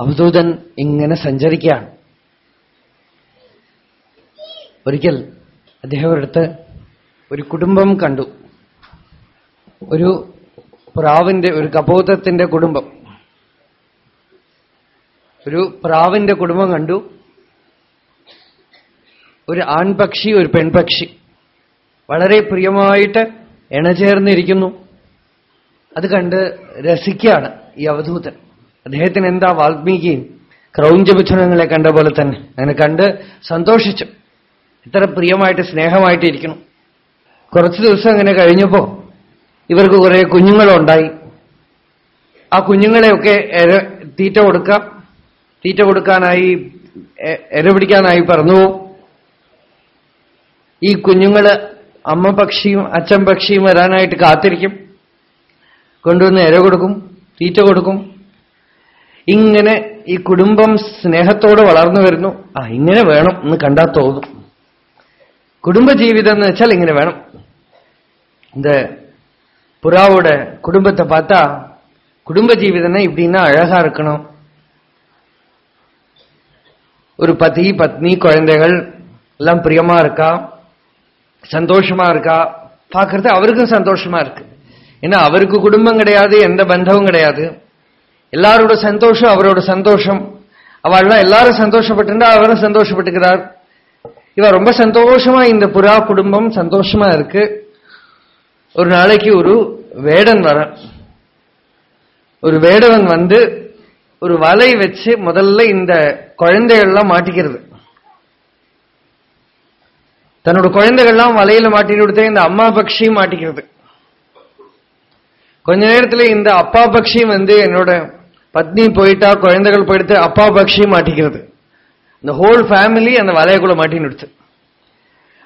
അവധൂതൻ ഇങ്ങനെ സഞ്ചരിക്കുകയാണ്. ഒരിക്കൽ അദ്ദേഹം അടുത്ത് ഒരു കുടുംബം കണ്ടു. ഒരു പ്രാവിന്റെ ഒരു കപോതത്തിന്റെ കുടുംബം. ഒരു പ്രാവിന്റെ കുടുംബം കണ്ടു. ഒരു ആൺപക്ഷി ഒരു പെൺപക്ഷി. വളരെ പ്രിയമായിട്ട് ഇണചേർന്നിരിക്കുന്നു. അത് കണ്ട് രസിക്കുകയാണ് ഈ അവധൂതൻ അദ്ദേഹത്തിന് എന്താ വാൽമീകി ക്രൗഞ്ചപുച്ഛനങ്ങളെ കണ്ട പോലെ തന്നെ. അങ്ങനെ കണ്ട് സന്തോഷിച്ചു. ഇത്ര പ്രിയമായിട്ട് സ്നേഹമായിട്ട് കുറച്ച് ദിവസം അങ്ങനെ കഴിഞ്ഞപ്പോ ഇവർക്ക് കുറെ കുഞ്ഞുങ്ങളുണ്ടായി. ആ കുഞ്ഞുങ്ങളെയൊക്കെ തീറ്റ കൊടുക്കാം തീറ്റ കൊടുക്കാനായി എര പിടിക്കാനായി പറഞ്ഞു ഈ കുഞ്ഞുങ്ങൾ അമ്മ പക്ഷിയും അച്ഛൻ പക്ഷിയും വരാനായിട്ട് കാത്തിരിക്കും. കൊണ്ടുവന്ന് എര കൊടുക്കും തീറ്റ കൊടുക്കും. ഇങ്ങനെ ഈ കുടുംബം സ്നേഹത്തോടെ വളർന്നു വരുന്നു ആ ഇങ്ങനെ വേണം എന്ന് കണ്ടാ തോന്നും குடும்பஜீவிதம் வச்சால் இங்கே வேணும் இந்த புறாவோட குடும்பத்தை பார்த்தா குடும்ப ஜீவிதம்னா இப்படின்னா அழகா இருக்கணும் ஒரு பதி பத்னி குழந்தைகள் எல்லாம் பிரியமா இருக்கா சந்தோஷமா இருக்கா பார்க்கறது அவருக்கும் சந்தோஷமா இருக்கு ஏன்னா அவருக்கு குடும்பம் கிடையாது எந்த பந்தமும் கிடையாது எல்லாரோட சந்தோஷம் அவரோட சந்தோஷம். அவள்லாம் எல்லாரும் சந்தோஷப்பட்டிருந்தா அவரும் சந்தோஷப்பட்டுக்கிறார். இவ ரொம்ப சந்தோஷமா இந்த புறா குடும்பம் சந்தோஷமா இருக்கு. ஒரு நாளைக்கு ஒரு வேடன் வர. ஒரு வேடவன் வந்து ஒரு வலை வச்சு முதல்ல இந்த குழந்தைகள்லாம் மாட்டிக்கிறது. தன்னோட குழந்தைகள்லாம் வலையில மாட்டின்னு கொடுத்த இந்த அம்மா பக்ஷியும் மாட்டிக்கிறது. கொஞ்ச நேரத்துல இந்த அப்பா பக்ஷியும் வந்து என்னோட பத்னி போயிட்டா குழந்தைகள் போயிடுத்து அப்பா பக்ஷியும் மாட்டிக்கிறது இந்த ஹோல் ஃபேமிலி அந்த வலையக்குள்ள மாட்டின்னு எடுத்து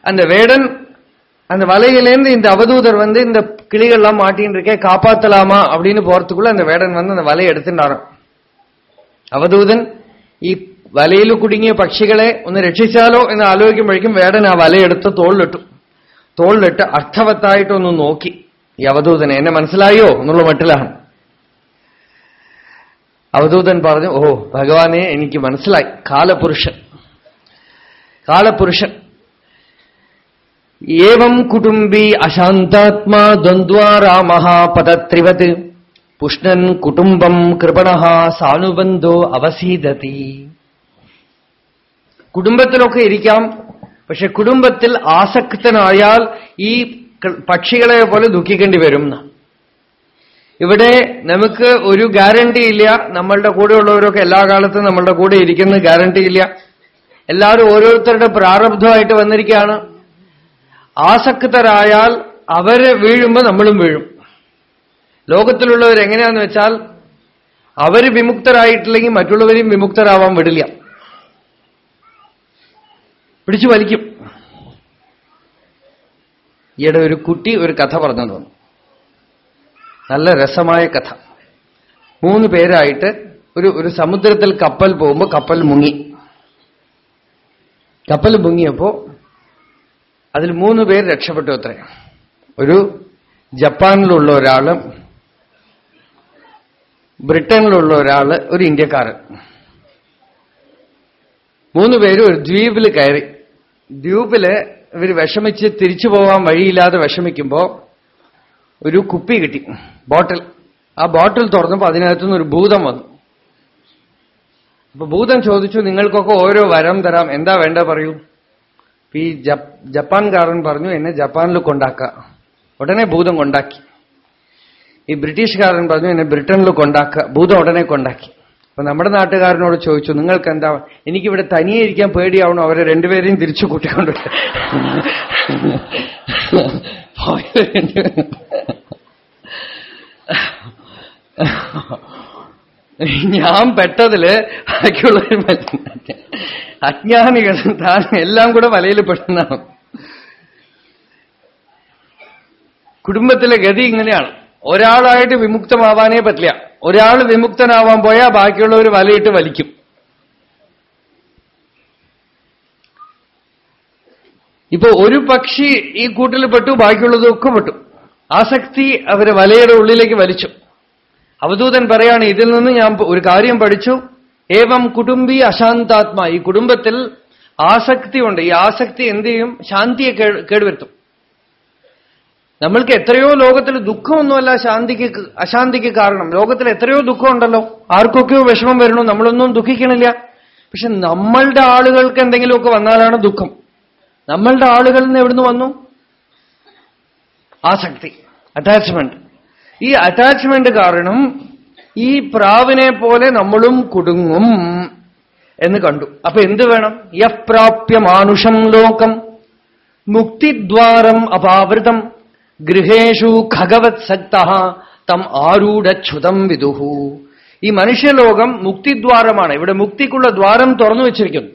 அந்த வேடன் அந்த வலையிலேருந்து இந்த அவதூதர் வந்து இந்த கிளிகள்லாம் மாட்டின்னு இருக்கே காப்பாத்தலாமா அப்படின்னு போறதுக்குள்ள அந்த வேடன் வந்து அந்த வலையை എടുത്തിണ്ടാറും അവധൂതൻ ഈ വലയിൽ കുടുങ്ങിയ പക്ഷികളെ ഒന്ന് രക്ഷിച്ചാലോ എന്ന് ആലോചിക്കുമ്പോഴേക്കും വേടൻ ആ വലയെടുത്ത് തോളിലിട്ടു തോളിലിട്ട് അർത്ഥവത്തായിട്ടൊന്ന് നോക്കി ഈ അവധൂതനെ എന്നെ മനസ്സിലായോ എന്നുള്ള മട്ടിലാണ് അവധൂതൻ പറഞ്ഞു ഓ ഭഗവാനെ എനിക്ക് മനസ്സിലായി. കാലപുരുഷൻ. കാലപുരുഷൻ. ഏവം കുടുംബി അശാന്താത്മാ ദ്വന്ദ്വാരാമഹാപദത്രിവത് പുഷ്ണൻ കുടുംബം കൃപണ സാനുബന്ധോ അവസീദതി കുടുംബത്തിലൊക്കെ ഇരിക്കാം പക്ഷെ കുടുംബത്തിൽ ആസക്തനായാൽ ഈ പക്ഷികളെ പോലെ ദുഃഖിക്കേണ്ടി വരും. ഇവിടെ നമുക്ക് ഒരു ഗ്യാരണ്ടി ഇല്ല. നമ്മളുടെ കൂടെയുള്ളവരൊക്കെ എല്ലാ കാലത്തും നമ്മളുടെ കൂടെ ഇരിക്കുന്ന. ഗ്യാരണ്ടി ഇല്ല. എല്ലാവരും ഓരോരുത്തരുടെ പ്രാരബ്ധമായിട്ട് വന്നിരിക്കുകയാണ്. ആസക്തരായാൽ അവർ വീഴുമ്പോൾ നമ്മളും വീഴും. ലോകത്തിലുള്ളവർ എങ്ങനെയാന്ന് വെച്ചാൽ അവർ വിമുക്തരായിട്ടില്ലെങ്കിൽ മറ്റുള്ളവരെയും വിമുക്തരാവാൻ വിടില്ല. പിടിച്ചു വലിക്കും. ഈയിടെ ഒരു കുട്ടി ഒരു കഥ പറഞ്ഞു തോന്നുന്നു നല്ല രസമായ കഥ. മൂന്ന് പേരായിട്ട് ഒരു ഒരു സമുദ്രത്തിൽ കപ്പൽ പോകുമ്പോൾ കപ്പൽ മുങ്ങി. കപ്പൽ മുങ്ങിയപ്പോ അതിൽ മൂന്ന് പേര് രക്ഷപ്പെട്ടു അത്രേ. ഒരു ജപ്പാനിലുള്ള ഒരാൾ ബ്രിട്ടനിലുള്ള ഒരാൾ ഒരു ഇന്ത്യക്കാരൻ. മൂന്ന് പേരും ഒരു ദ്വീപിൽ കയറി. ദ്വീപിൽ ഇവർ വിഷമിച്ച് തിരിച്ചു പോകാൻ വഴിയില്ലാതെ വിഷമിക്കുമ്പോ ഒരു കുപ്പി കിട്ടി ബോട്ടിൽ. ആ ബോട്ടിൽ തുറന്നപ്പോൾ അതിനകത്തുനിന്ന് ഒരു ഭൂതം വന്നു. അപ്പൊ ഭൂതം ചോദിച്ചു നിങ്ങൾക്കൊക്കെ ഓരോ വരം തരാം. എന്താ വേണ്ട പറയൂ? ഈ ജപ്പാൻകാരൻ പറഞ്ഞു എന്നെ ജപ്പാനിൽ കൊണ്ടാക്ക. ഉടനെ ഭൂതം കൊണ്ടാക്കി. ഈ ബ്രിട്ടീഷുകാരൻ പറഞ്ഞു എന്നെ ബ്രിട്ടനിൽ കൊണ്ടാക്ക. ഭൂതം ഉടനെ കൊണ്ടാക്കി. അപ്പൊ നമ്മുടെ നാട്ടുകാരനോട് ചോദിച്ചു നിങ്ങൾക്ക് എന്താ എനിക്കിവിടെ തനിയെ ഇരിക്കാൻ പേടിയാവണോ? അവരെ രണ്ടുപേരെയും തിരിച്ചു കൂട്ടിക്കൊണ്ട് ഞാൻ പെട്ടതിൽ ബാക്കിയുള്ളവർ അജ്ഞാനികൾ താൻ എല്ലാം കൂടെ വലയിൽ പെടുന്നതാണ്. കുടുംബത്തിലെ ഗതി ഇങ്ങനെയാണ്. ഒരാളായിട്ട് വിമുക്തമാവാനേ പറ്റില്ല. ഒരാൾ വിമുക്തനാവാൻ പോയാൽ ബാക്കിയുള്ളവർ വലയിട്ട് വലിക്കും. ഇപ്പൊ ഒരു പക്ഷി ഈ കൂട്ടിൽ പെട്ടു ബാക്കിയുള്ളതൊക്കെ പെട്ടു. ആസക്തി അവരെ വലയുടെ ഉള്ളിലേക്ക് വലിച്ചു. അവധൂതൻ പറയാണ് ഇതിൽ നിന്ന് ഞാൻ ഒരു കാര്യം പഠിച്ചു. ഏവം കുടുംബി അശാന്താത്മ. ഈ കുടുംബത്തിൽ ആസക്തി ഉണ്ട്. ഈ ആസക്തി എന്ത് ചെയ്യും? ശാന്തിയെ കേടുവരുത്തും. നമ്മൾക്ക് എത്രയോ ലോകത്തിൽ ദുഃഖമൊന്നുമല്ല ശാന്തിക്ക് അശാന്തിക്ക് കാരണം. ലോകത്തിൽ എത്രയോ ദുഃഖമുണ്ടല്ലോ. ആർക്കൊക്കെയോ വിഷമം വരണോ? നമ്മളൊന്നും ദുഃഖിക്കണില്ല. പക്ഷെ നമ്മളുടെ ആളുകൾക്ക് എന്തെങ്കിലുമൊക്കെ വന്നാലാണ് ദുഃഖം. നമ്മളുടെ ആളുകളിൽ നിന്ന് എവിടുന്ന് വന്നു? ആസക്തി അറ്റാച്ച്മെന്റ് ഈ അറ്റാച്ച്മെന്റ് കാരണം ഈ പ്രാവിനെ പോലെ നമ്മളും കുടുങ്ങും എന്ന് കണ്ടു. അപ്പൊ എന്ത് വേണം? യപ്രാപ്യ മാനുഷം ലോകം മുക്തിദ്വാരം അപാവൃതം. ഗൃഹേഷു ഖഗവത് സക്ത തം ആരൂഢുതം വിദുഹു ഈ മനുഷ്യലോകം മുക്തിദ്വാരമാണ്. ഇവിടെ മുക്തിക്കുള്ള ദ്വാരം തുറന്നു വെച്ചിരിക്കുന്നു.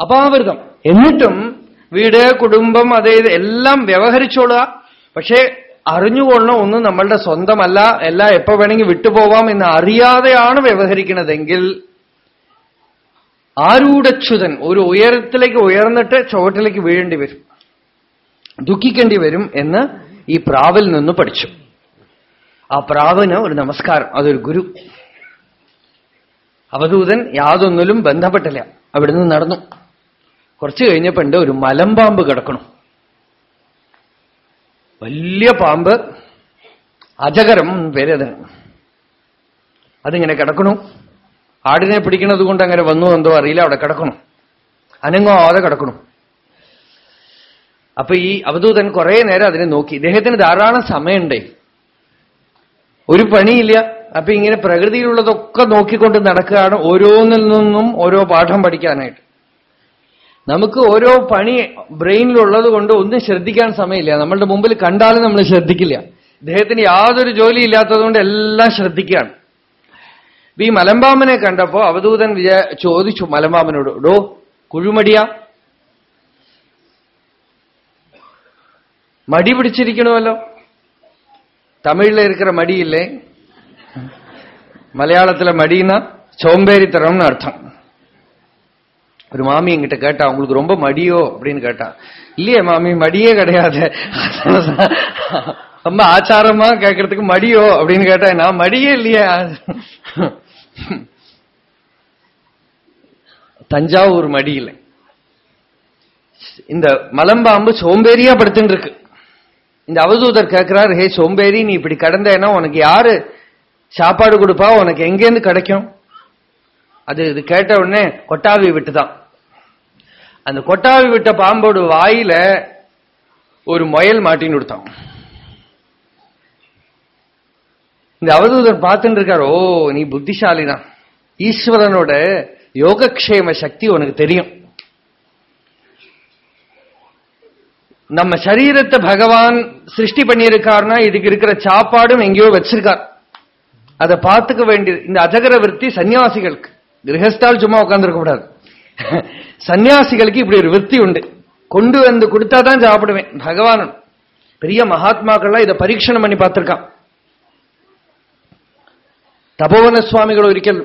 അപാവൃതം. എന്നിട്ടും വീട് കുടുംബം അതായത് എല്ലാം വ്യവഹരിച്ചോളുക. പക്ഷേ അറിഞ്ഞുകൊള്ളണം ഒന്നും നമ്മളുടെ സ്വന്തമല്ല. എല്ലാം എപ്പോ വേണമെങ്കിൽ വിട്ടുപോവാം എന്ന് അറിയാതെയാണ് വ്യവഹരിക്കുന്നതെങ്കിൽ ആരൂഢച്യുതൻ ഒരു ഉയരത്തിലേക്ക് ഉയർന്നിട്ട് ചുവട്ടിലേക്ക് വീഴേണ്ടി വരും. ദുഃഖിക്കേണ്ടി വരും എന്ന് ഈ പ്രാവിൽ നിന്ന് പഠിച്ചു. ആ പ്രാവിന് ഒരു നമസ്കാരം. അതൊരു ഗുരു. അവധൂതൻ യാതൊന്നിലും ബന്ധപ്പെട്ടില്ല. അവിടുന്ന് നടന്നു. കുറച്ചു കഴിഞ്ഞപ്പോണ്ട് ഒരു മലമ്പാമ്പ് കിടക്കണം. വലിയ പാമ്പ് അജകരം പേരതിന് അതിങ്ങനെ കിടക്കണു. ആടിനെ പിടിക്കുന്നത് കൊണ്ട് അങ്ങനെ വന്നു എന്തോ അറിയില്ല അവിടെ കിടക്കണം. അനങ്ങാതെ കിടക്കണം. അപ്പൊ ഈ അവധൂതൻ കുറെ നേരം അതിനെ നോക്കി. ഇദ്ദേഹത്തിന് ധാരാളം സമയമുണ്ടേ. ഒരു പണിയില്ല. അപ്പൊ ഇങ്ങനെ പ്രകൃതിയിലുള്ളതൊക്കെ നോക്കിക്കൊണ്ട് നടക്കുകയാണ് ഓരോന്നിൽ നിന്നും ഓരോ പാഠം പഠിക്കാനായിട്ട്. നമുക്ക് ഓരോ പണി ബ്രെയിനിലുള്ളത് കൊണ്ട് ഒന്നും ശ്രദ്ധിക്കാൻ സമയമില്ല. നമ്മളുടെ മുമ്പിൽ കണ്ടാലും നമ്മൾ ശ്രദ്ധിക്കില്ല. ഇദ്ദേഹത്തിന് യാതൊരു ജോലി ഇല്ലാത്തതുകൊണ്ട് എല്ലാം ശ്രദ്ധിക്കുകയാണ്. ഈ മലമ്പാമ്പനെ കണ്ടപ്പോ അവധൂതൻ വിചാ ചോദിച്ചു മലമ്പാമ്പനോട് ഡോ കുഴുമടിയ? മടി പിടിച്ചിരിക്കണമല്ലോ തമിഴിലെ ഇരിക്കുന്ന മടിയില്ലേ மலையாளத்துல மடினா சோம்பேறித்தனம்னு அர்த்தம் ஒரு மாமி என்கிட்ட கேட்டா உங்களுக்கு ரொம்ப மடியோ அப்படின்னு கேட்டா இல்லையே மாமி மடியே கிடையாது ரொம்ப ஆச்சாரமா கேட்கறதுக்கு மடியோ அப்படின்னு கேட்டா நான் மடியே இல்லையே தஞ்சாவூர் மடியில் இந்த மலம்பாம்பு சோம்பேறியா படுத்துட்டு இருக்கு இந்த அவதூதர் கேட்கிறார் ஹே சோம்பேறி நீ இப்படி கடந்தேன்னா உனக்கு யாரு சாப்பாடு கொடுப்பா? உனக்கு எங்கேருந்து கிடைக்கும்? அது இது கேட்ட உடனே கொட்டாவி விட்டுதான். அந்த கொட்டாவி விட்ட பாம்போட வாயில ஒரு முயல் மாட்டின்னு கொடுத்தான். இந்த அவதூதர் பார்த்துட்டு இருக்கார் ஓ நீ புத்திசாலி தான் ஈஸ்வரனோட யோகக்ஷேம சக்தி உனக்கு தெரியும். நம்ம சரீரத்தை பகவான் சிருஷ்டி பண்ணியிருக்காருன்னா இதுக்கு இருக்கிற சாப்பாடும் எங்கேயோ வச்சிருக்கார் அதை பார்த்துக்க வேண்டியது இந்த அஜகர விற்பி சன்னியாசிகளுக்கு கிரகஸ்தால் சும்மா உட்காந்துருக்க கூடாது சன்னியாசிகளுக்கு இப்படி ஒரு விற்பி உண்டு கொண்டு வந்து கொடுத்தாதான் சாப்பிடுவேன் பகவானன் பெரிய மகாத்மாக்கள்லாம் இதை பரீட்சணம் பண்ணி பார்த்திருக்கான் തപോവന സ്വാമികൾ ഒരിക്കൽ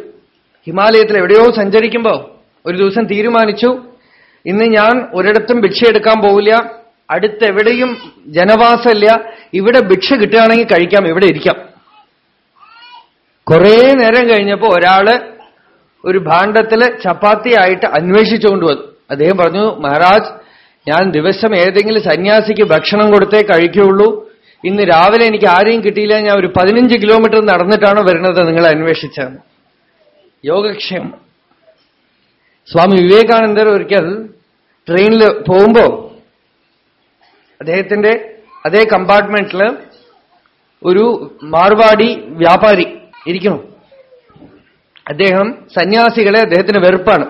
ഹിമാലയത്തിൽ എവിടെയോ സഞ്ചരിക്കുമ്പോൾ ഒരു ദിവസം തീരുമാനിച്ചു ഇന്ന് ഞാൻ ഒരിടത്തും ഭിക്ഷ എടുക്കാൻ പോവില്ല അടുത്തെവിടെയും ജനവാസമില്ല. ഇവിടെ ഭിക്ഷ കിട്ടുകയാണെങ്കിൽ കഴിക്കാം ഇവിടെ ഇരിക്കാം. കുറേ നേരം കഴിഞ്ഞപ്പോ ഒരാൾ ഒരു ഭാണ്ഡത്തിൽ ചപ്പാത്തി ആയിട്ട് അന്വേഷിച്ചുകൊണ്ട് വന്നു. അദ്ദേഹം പറഞ്ഞു മഹാരാജ് ഞാൻ ദിവസം ഏതെങ്കിലും സന്യാസിക്ക് ഭക്ഷണം കൊടുത്തേ കഴിക്കുകയുള്ളൂ. ഇന്ന് രാവിലെ എനിക്ക് ആരെയും കിട്ടിയില്ല. ഞാൻ ഒരു പതിനഞ്ച് കിലോമീറ്റർ നടന്നിട്ടാണ് വരുന്നത് നിങ്ങൾ അന്വേഷിച്ചത് യോഗക്ഷേമം. സ്വാമി വിവേകാനന്ദർ ഒരിക്കൽ ട്രെയിനിൽ പോകുമ്പോ അദ്ദേഹത്തിന്റെ അതേ കമ്പാർട്ട്മെന്റിൽ ഒരു മാർവാടി വ്യാപാരി ഇരിക്കണം അദ്ദേഹം സന്യാസികളെ അദ്ദേഹത്തിന് വെറുപ്പാണ്.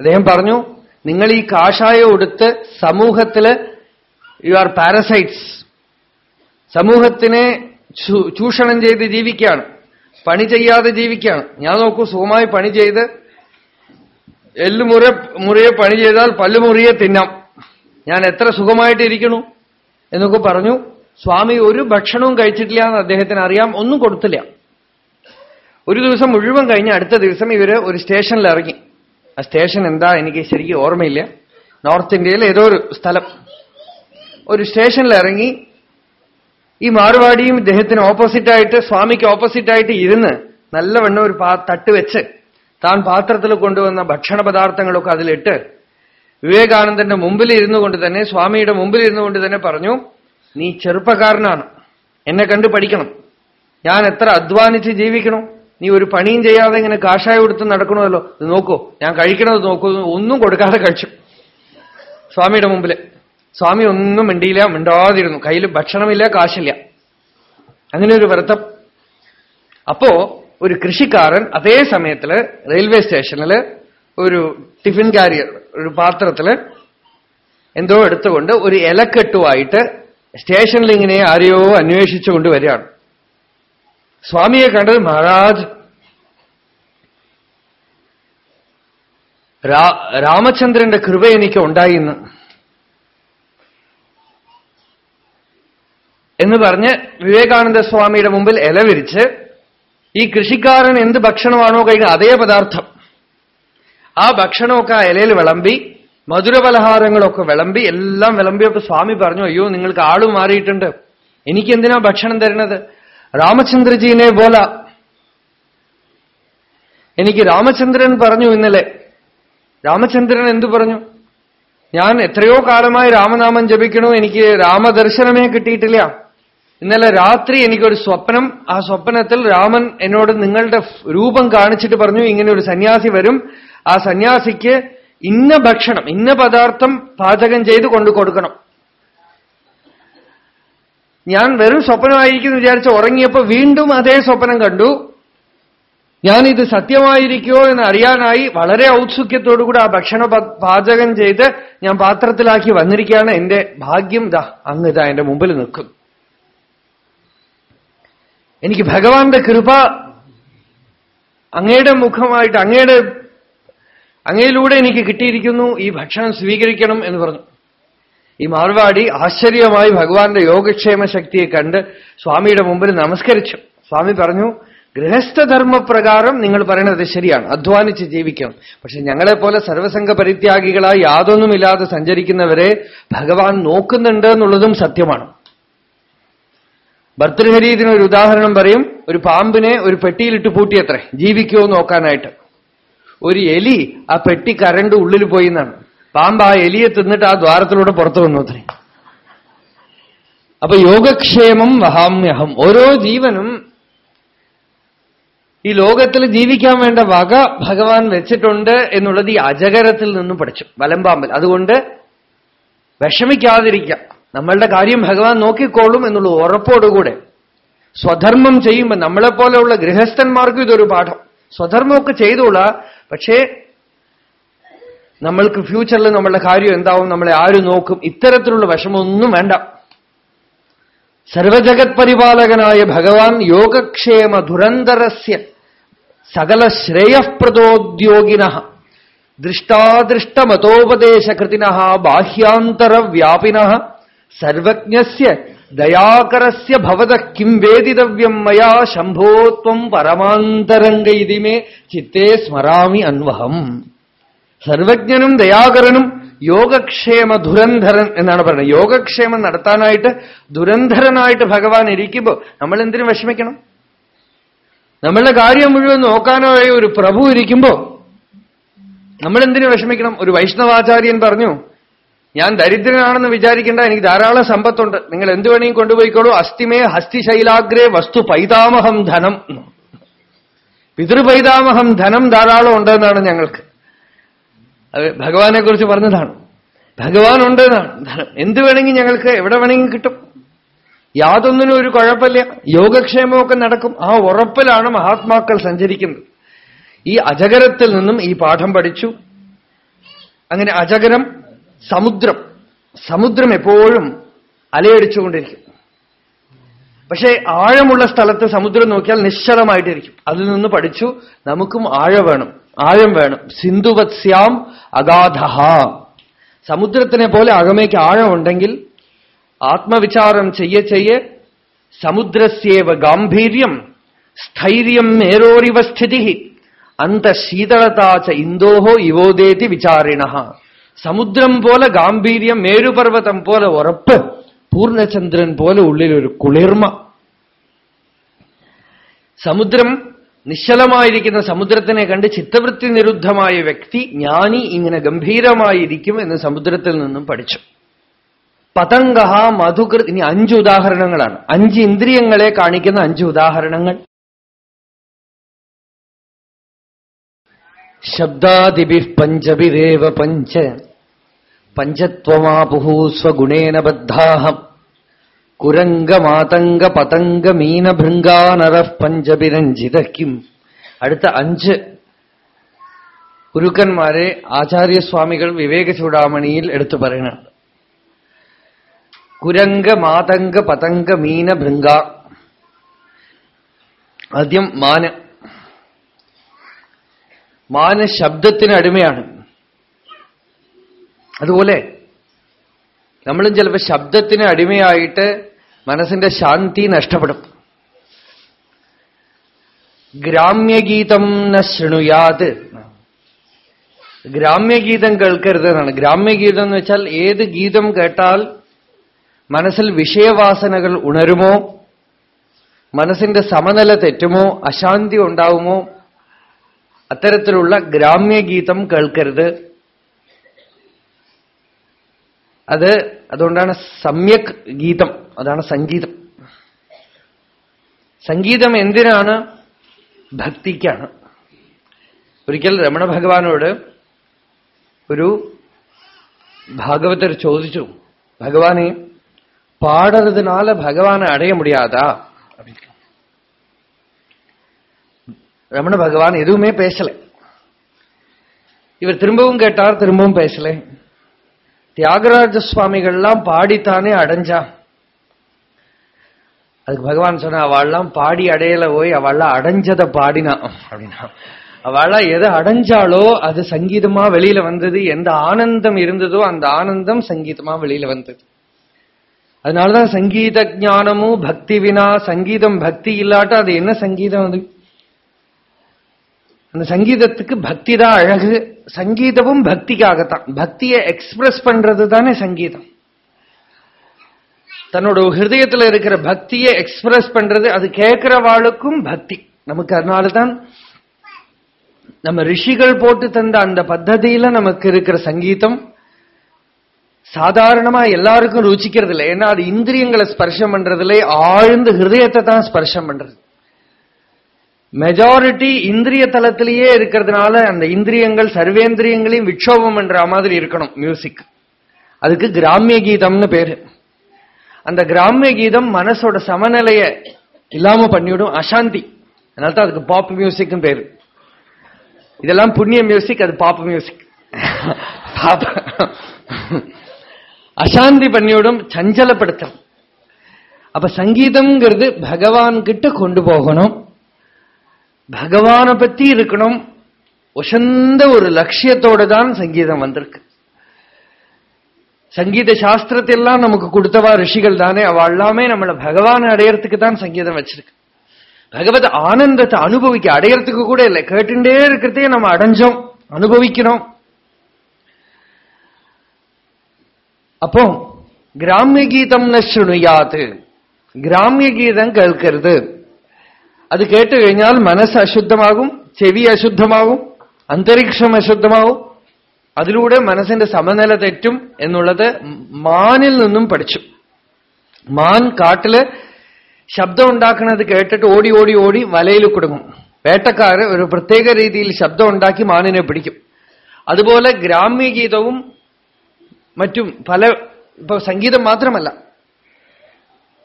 അദ്ദേഹം പറഞ്ഞു നിങ്ങൾ ഈ കാഷായം ഉടുത്ത് സമൂഹത്തിൽ യു ആർ പാരസൈറ്റ്സ് സമൂഹത്തിനെ ചൂഷണം ചെയ്ത് ജീവിക്കുകയാണ്. പണി ചെയ്യാതെ ജീവിക്കുകയാണ്. ഞാൻ നോക്കൂ സുഖമായി പണി ചെയ്ത് എല്ലുമുറ മുറിയെ പണി ചെയ്താൽ പല്ലുമുറിയെ തിന്നാം. ഞാൻ എത്ര സുഖമായിട്ട് എന്നൊക്കെ പറഞ്ഞു. സ്വാമി ഒരു ഭക്ഷണവും കഴിച്ചിട്ടില്ല എന്ന് അദ്ദേഹത്തിന് അറിയാം. ഒന്നും കൊടുത്തില്ല. ഒരു ദിവസം മുഴുവൻ കഴിഞ്ഞ് അടുത്ത ദിവസം ഇവർ ഒരു സ്റ്റേഷനിൽ ഇറങ്ങി. ആ സ്റ്റേഷൻ എന്താ എനിക്ക് ശരിക്കും ഓർമ്മയില്ല. നോർത്ത് ഇന്ത്യയിൽ ഏതോ ഒരു സ്ഥലം. ഒരു സ്റ്റേഷനിൽ ഇറങ്ങി ഈ മാറുവാടിയും ഇദ്ദേഹത്തിന് ഓപ്പോസിറ്റായിട്ട് സ്വാമിക്ക് ഓപ്പോസിറ്റായിട്ട് ഇരുന്ന് നല്ലവണ്ണം ഒരു തട്ട് വെച്ച് താൻ പാത്രത്തിൽ കൊണ്ടുവന്ന ഭക്ഷണ പദാർത്ഥങ്ങളൊക്കെ അതിലിട്ട് വിവേകാനന്ദന്റെ മുമ്പിൽ ഇരുന്നു കൊണ്ട് തന്നെ സ്വാമിയുടെ മുമ്പിൽ ഇരുന്നു കൊണ്ട് തന്നെ പറഞ്ഞു നീ ചെറുപ്പക്കാരനാണ്. എന്നെ കണ്ട് പഠിക്കണം. ഞാൻ എത്ര അധ്വാനിച്ച് ജീവിക്കണം. നീ ഒരു പണിയും ചെയ്യാതെ ഇങ്ങനെ കാഷായ കൊടുത്ത് നടക്കണമല്ലോ. ഇത് നോക്കൂ. ഞാൻ കഴിക്കണത് നോക്കൂ. ഒന്നും കൊടുക്കാതെ കഴിച്ചു. സ്വാമിയുടെ മുമ്പിൽ. സ്വാമി ഒന്നും മിണ്ടിയില്ല മിണ്ടാതിരുന്നു. കയ്യിൽ ഭക്ഷണമില്ല കാശില്ല. അങ്ങനെ ഒരു വ്രതം. അപ്പോ ഒരു കൃഷിക്കാരൻ അതേ സമയത്തിൽ റെയിൽവേ സ്റ്റേഷനിൽ ഒരു ടിഫിൻ കാരിയർ ഒരു പാത്രത്തിൽ എന്തോ എടുത്തുകൊണ്ട് ഒരു ഇലക്കെട്ടുമായിട്ട് സ്റ്റേഷനിൽ ഇങ്ങനെ ആരെയോ അന്വേഷിച്ചുകൊണ്ട് വരികയാണ്. സ്വാമിയെ കണ്ടത് മഹാരാജ്. രാമചന്ദ്രന്റെ കൃപ എനിക്ക് ഉണ്ടായിന്ന് എന്ന്. പറഞ്ഞ് വിവേകാനന്ദ സ്വാമിയുടെ മുമ്പിൽ ഇല വിരിച്ച് ഈ കൃഷിക്കാരൻ എന്ത് ഭക്ഷണമാണോ കഴിക്കുന്നത് അതേ പദാർത്ഥം. ആ ഭക്ഷണമൊക്കെ ആ ഇലയിൽ വിളമ്പി മധുരപലഹാരങ്ങളൊക്കെ വിളമ്പി എല്ലാം വിളമ്പിയപ്പോ സ്വാമി പറഞ്ഞു അയ്യോ നിങ്ങൾക്ക് ആൾ മാറിയിട്ടുണ്ട്. എനിക്കെന്തിനാ ഭക്ഷണം തരുന്നത്? രാമചന്ദ്രജീനെ പോല. എനിക്ക് രാമചന്ദ്രൻ പറഞ്ഞു ഇന്നലെ. രാമചന്ദ്രൻ എന്തു പറഞ്ഞു? ഞാൻ എത്രയോ കാലമായി രാമനാമം ജപിക്കണു. എനിക്ക് രാമദർശനമേ കിട്ടിയിട്ടില്ല. ഇന്നലെ രാത്രി എനിക്കൊരു സ്വപ്നം ആ സ്വപ്നത്തിൽ രാമൻ എന്നോട് നിങ്ങളുടെ രൂപം കാണിച്ചിട്ട് പറഞ്ഞു ഇങ്ങനെ ഒരു സന്യാസി വരും. ആ സന്യാസിക്ക് ഇന്ന ഭക്ഷണം ഇന്ന പദാർത്ഥം പാചകം ചെയ്ത് കൊണ്ടു കൊടുക്കണം. ഞാൻ വെറും സ്വപ്നമായിരിക്കും വിചാരിച്ച് ഉറങ്ങിയപ്പോ വീണ്ടും അതേ സ്വപ്നം കണ്ടു. ഞാനിത് സത്യമായിരിക്കുമോ എന്ന് അറിയാനായി വളരെ ഔത്സുക്യത്തോടുകൂടി ആ ഭക്ഷണ പാചകം ചെയ്ത് ഞാൻ പാത്രത്തിലാക്കി വന്നിരിക്കുകയാണ്. എന്റെ ഭാഗ്യം ഇതാ അങ്ങ് ഇതാ എന്റെ മുമ്പിൽ നിൽക്കും. എനിക്ക് ഭഗവാന്റെ കൃപ അങ്ങയുടെ മുഖമായിട്ട് അങ്ങയുടെ അങ്ങയിലൂടെ എനിക്ക് കിട്ടിയിരിക്കുന്നു ഈ ഭക്ഷണം സ്വീകരിക്കണം എന്ന് പറഞ്ഞു. ഈ മാർവാടി ആശ്ചര്യമായി ഭഗവാന്റെ യോഗക്ഷേമ ശക്തിയെ കണ്ട് സ്വാമിയുടെ മുമ്പിൽ നമസ്കരിച്ചു. സ്വാമി പറഞ്ഞു ഗൃഹസ്ഥധർമ്മപ്രകാരം നിങ്ങൾ പറയുന്നത് ശരിയാണ്. അധ്വാനിച്ച് ജീവിക്കണം. പക്ഷെ ഞങ്ങളെപ്പോലെ സർവസംഘ പരിത്യാഗികളായി യാതൊന്നുമില്ലാതെ സഞ്ചരിക്കുന്നവരെ ഭഗവാൻ നോക്കുന്നുണ്ട് എന്നുള്ളതും സത്യമാണ്. ഭർത്തൃഹരീതിന് ഒരു ഉദാഹരണം പറയും. ഒരു പാമ്പിനെ ഒരു പെട്ടിയിലിട്ട് പൂട്ടിയത്രേ ജീവിക്കുമോ നോക്കാനായിട്ട്. ഒരു എലി ആ പെട്ടി കരണ്ട് ഉള്ളിൽ പോയി എന്നാണ്. പാമ്പ് ആ എലിയെ തിന്നിട്ട് ആ ദ്വാരത്തിലൂടെ പുറത്തു വന്നു അത്രേ. അപ്പൊ യോഗക്ഷേമം വഹാമ്യഹം. ഓരോ ജീവനും ഈ ലോകത്തിൽ ജീവിക്കാൻ വേണ്ട വക ഭഗവാൻ വെച്ചിട്ടുണ്ട് എന്നുള്ളത് ഈ അജകരത്തിൽ നിന്നും പഠിച്ചു. വലമ്പാമ്പൽ. അതുകൊണ്ട് വിഷമിക്കാതിരിക്കാം നമ്മളുടെ കാര്യം ഭഗവാൻ നോക്കിക്കോളും എന്നുള്ള ഉറപ്പോടുകൂടെ. സ്വധർമ്മം ചെയ്യുമ്പോൾ നമ്മളെപ്പോലെയുള്ള ഗൃഹസ്ഥന്മാർക്കും ഇതൊരു പാഠം. സ്വധർമ്മമൊക്കെ ചെയ്തോളാ. പക്ഷേ നമ്മൾക്ക് ഫ്യൂച്ചറിൽ നമ്മളുടെ കാര്യം എന്താവും നമ്മളെ ആര് നോക്കും ഇത്തരത്തിലുള്ള വിഷമമൊന്നും വേണ്ട. സർവജഗത് പരിപാലകനായ ഭഗവാൻ യോഗക്ഷേമ ദുരന്തരസ്യ സകല ശ്രേയപ്രദോദ്യോഗിന ദൃഷ്ടാദൃഷ്ടമതോപദേശകൃതിന ബാഹ്യാന്തരവ്യാപിന. സർവജ്ഞസ്യ ദയാകരസ്യ ഭവത കിം വേദിതവ്യം മയാ ശംഭോത്വം പരമാന്തരംഗ ഇതിമേ ചിത്തേ സ്മരാമി അൻവഹം. സർവജ്ഞനും ദയാകരനും യോഗക്ഷേമ ദുരന്ധരൻ എന്നാണ് പറയുന്നത്. യോഗക്ഷേമം നടത്താനായിട്ട് ദുരന്ധരനായിട്ട് ഭഗവാൻ ഇരിക്കുമ്പോൾ നമ്മൾ എന്തിനു വിഷമിക്കണം? നമ്മളുടെ കാര്യം മുഴുവൻ നോക്കാനായി ഒരു പ്രഭു ഇരിക്കുമ്പോൾ നമ്മൾ എന്തിനു വിഷമിക്കണം? ഒരു വൈഷ്ണവാചാര്യൻ പറഞ്ഞു ഞാൻ ദരിദ്രനാണെന്ന് വിചാരിക്കേണ്ട എനിക്ക് ധാരാളം സമ്പത്തുണ്ട്. നിങ്ങൾ എന്തു വേണമെങ്കിൽ കൊണ്ടുപോയിക്കോളൂ. അസ്ഥിമേ ഹസ്തിശൈലാഗ്രേ വസ്തു പൈതാമഹം ധനം. പിതൃപൈതാമഹം ധനം ധാരാളം ഉണ്ടെന്നാണ് ഞങ്ങൾക്ക്. അത് ഭഗവാനെ കുറിച്ച് പറഞ്ഞതാണ്. ഭഗവാൻ ഉണ്ടെന്നാണ് ധനം. എന്ത് വേണമെങ്കിൽ ഞങ്ങൾക്ക് എവിടെ വേണമെങ്കിൽ കിട്ടും. യാതൊന്നിനും ഒരു കുഴപ്പമില്ല. യോഗക്ഷേമമൊക്കെ നടക്കും. ആ ഉറപ്പിലാണ് മഹാത്മാക്കൾ സഞ്ചരിക്കുന്നത്. ഈ അജഗരത്തിൽ നിന്നും ഈ പാഠം പഠിച്ചു. അങ്ങനെ അജഗരം സമുദ്രം. സമുദ്രം എപ്പോഴും അലയടിച്ചുകൊണ്ടിരിക്കും. പക്ഷേ ആഴമുള്ള സ്ഥലത്ത് സമുദ്രം നോക്കിയാൽ നിശ്ചലമായിട്ടിരിക്കും. അതിൽ നിന്ന് പഠിച്ചു നമുക്കും ആഴ വേണം. ആഴം വേണം. സിന്ധുവത്സ്യാം അഗാധ സമുദ്രത്തിനെ പോലെ അകമേക്ക് ആഴമുണ്ടെങ്കിൽ ആത്മവിചാരം ചെയ്യ ചെയ്യ സമുദ്രസ്യേവ ഗാംഭീര്യം സ്ഥൈര്യം നേരോരിവ സ്ഥിതി അന്തശീതളതാ ച ഇന്ദോഹോ ഇവോദേതി വിചാരിണ സമുദ്രം പോലെ ഗാംഭീര്യം മേരുപർവതം പോലെ ഉറപ്പ് പൂർണചന്ദ്രൻ പോലെ ഉള്ളിലൊരു കുളിർമ. സമുദ്രം നിശ്ചലമായിരിക്കുന്ന സമുദ്രത്തിനെ കണ്ട് ചിത്തവൃത്തി നിരുദ്ധമായ വ്യക്തി ജ്ഞാനി ഇങ്ങനെ ഗംഭീരമായിരിക്കും എന്ന് സമുദ്രത്തിൽ നിന്നും പഠിച്ചു. പതംഗ മധുകൃ ഇനി അഞ്ച് ഉദാഹരണങ്ങളാണ്. അഞ്ച് ഇന്ദ്രിയങ്ങളെ കാണിക്കുന്ന അഞ്ച് ഉദാഹരണങ്ങൾ. ശബ്ദാദിഭി പഞ്ചഭിരേവ പഞ്ച പഞ്ചത്വമാപുഹു സ്വഗുണേന ബദ്ധാഹം. കുരംഗമാതംഗ പതംഗ മീനഭൃംഗാനര പഞ്ചബിരഞ്ജിത കിം. അടുത്ത അഞ്ച്. ഗുരുക്കന്മാരെ ആചാര്യസ്വാമികൾ വിവേക ചൂടാമണിയിൽ എടുത്തു പറയുന്നുണ്ട്. കുരംഗ മാതംഗ പതംഗ മീന ഭൃങ്ക ആദ്യം മാന്. മാന് ശബ്ദത്തിന് അടിമയാണ്. അതുപോലെ നമ്മളും ചിലപ്പോൾ ശബ്ദത്തിന് അടിമയായിട്ട് മനസ്സിന്റെ ശാന്തി നഷ്ടപ്പെടും. ഗ്രാമ്യഗീതം ന ശൃണുയാത്. ഗ്രാമ്യഗീതം കേൾക്കരുത് എന്നാണ്. ഗ്രാമ്യഗീതം എന്ന് വെച്ചാൽ ഏത് ഗീതം കേട്ടാൽ മനസ്സിൽ വിഷയവാസനകൾ ഉണരുമോ? മനസ്സിന്റെ സമനില തെറ്റുമോ? അശാന്തി ഉണ്ടാവുമോ? അത്തരത്തിലുള്ള ഗ്രാമ്യഗീതം കേൾക്കരുത്. അത് അതുകൊണ്ടാണ് സമ്യക് ഗീതം അതാണ് സംഗീതം സംഗീതം എന്തിനാണ് ഭക്തിക്കാണ് ഒരിക്കൽ രമണ ഭഗവാനോട് ഒരു ഭാഗവതർ ചോദിച്ചു ഭഗവാനെ பாடுறதுனால பகவானை அடைய முடியாதா ரமண பகவான் எதுவுமே பேசல இவர் திரும்பவும் கேட்டார் திரும்பவும் பேசல தியாகராஜ சுவாமிகள்லாம் பாடித்தானே அடைஞ்சா? அதுக்கு பகவான் சொன்ன அவள்லாம் பாடி அடையல போய் அவள்லாம் அடைஞ்சதை பாடினா அப்படின்னா. அவளா எதை அடைஞ்சாலோ அது சங்கீதமா வெளியில வந்தது எந்த ஆனந்தம் இருந்ததோ அந்த ஆனந்தம் சங்கீதமா வெளியில வந்தது. அதனாலதான் சங்கீத ஞானமும் பக்தி வினா சங்கீதம் பக்தி இல்லாட்டா அது என்ன சங்கீதம் அது? அந்த சங்கீதத்துக்கு பக்தி தான் அழகு. சங்கீதமும் பக்திக்காகத்தான். பக்தியை எக்ஸ்பிரஸ் பண்றது தானே சங்கீதம். தன்னோட ஹிருதயத்தில் இருக்கிற பக்தியை எக்ஸ்பிரஸ் பண்றது அது கேட்கிறவாளுக்கும் பக்தி. நமக்கு அதனாலதான் நம்ம ரிஷிகள் போட்டு தந்த அந்த பத்ததியில நமக்கு இருக்கிற சங்கீதம் சாதாரணமா எல்லாருக்கும் ருச்சிக்கிறது இல்லை ஏன்னா அது இந்திரியங்களை ஸ்பர்ஷம் பண்றதுல ஆழ்ந்து ஹிருதயத்தை தான் ஸ்பர்ஷம் பண்றது. மெஜாரிட்டி இந்திரிய தளத்திலேயே இருக்கிறதுனால அந்த இந்திரியங்கள் சர்வேந்திரியங்களையும் விக்ஷோபம் என்ற மாதிரி இருக்கணும் மியூசிக் அதுக்கு கிராமிய கீதம்னு பேரு. அந்த கிராமிய கீதம் மனசோட சமநிலைய இல்லாம பண்ணிவிடும் அசாந்தி. அதனால தான் அதுக்கு பாப் மியூசிக்னு பேரு. இதெல்லாம் புண்ணிய மியூசிக் அது பாப் மியூசிக் பாப்ப அசாந்தி பண்ணிவிடும் சஞ்சலப்படுத்தும் அப்ப சங்கீதம்ங்கிறது பகவான் கிட்ட கொண்டு போகணும். பகவானை பத்தி இருக்கணும். உசந்த ஒரு லட்சியத்தோட தான் சங்கீதம் வந்திருக்கு. சங்கீத சாஸ்திரத்தெல்லாம் நமக்கு கொடுத்தவா ரிஷிகள் தானே. அவ எல்லாமே நம்மளை பகவான் அடையறதுக்கு தான் சங்கீதம் வச்சிருக்கு. பகவத் ஆனந்தத்தை அனுபவிக்க அடையறதுக்கு கூட இல்லை. கேட்டுட்டே இருக்கிறதே நம்ம அடைஞ்சோம் அனுபவிக்கிறோம். அப்போ கிராமிய கீதம் நுணுயாது கிராமிய கீதம் கேட்கிறது. അത് കേട്ട് കഴിഞ്ഞാൽ മനസ്സ് അശുദ്ധമാകും ചെവി അശുദ്ധമാകും അന്തരീക്ഷം അശുദ്ധമാവും അതിലൂടെ മനസ്സിന്റെ സമനില തെറ്റും എന്നുള്ളത് മാനിൽ നിന്നും പഠിച്ചു. മാൻ കാട്ടിൽ ശബ്ദം ഉണ്ടാക്കുന്നത് കേട്ടിട്ട് ഓടി ഓടി ഓടി വലയിൽ കുടുങ്ങും. വേട്ടക്കാർ ഒരു പ്രത്യേക രീതിയിൽ ശബ്ദം ഉണ്ടാക്കി മാനിനെ പിടിക്കും. അതുപോലെ ഗ്രാമ്യഗീതവും മറ്റും പല ഇപ്പൊ സംഗീതം മാത്രമല്ല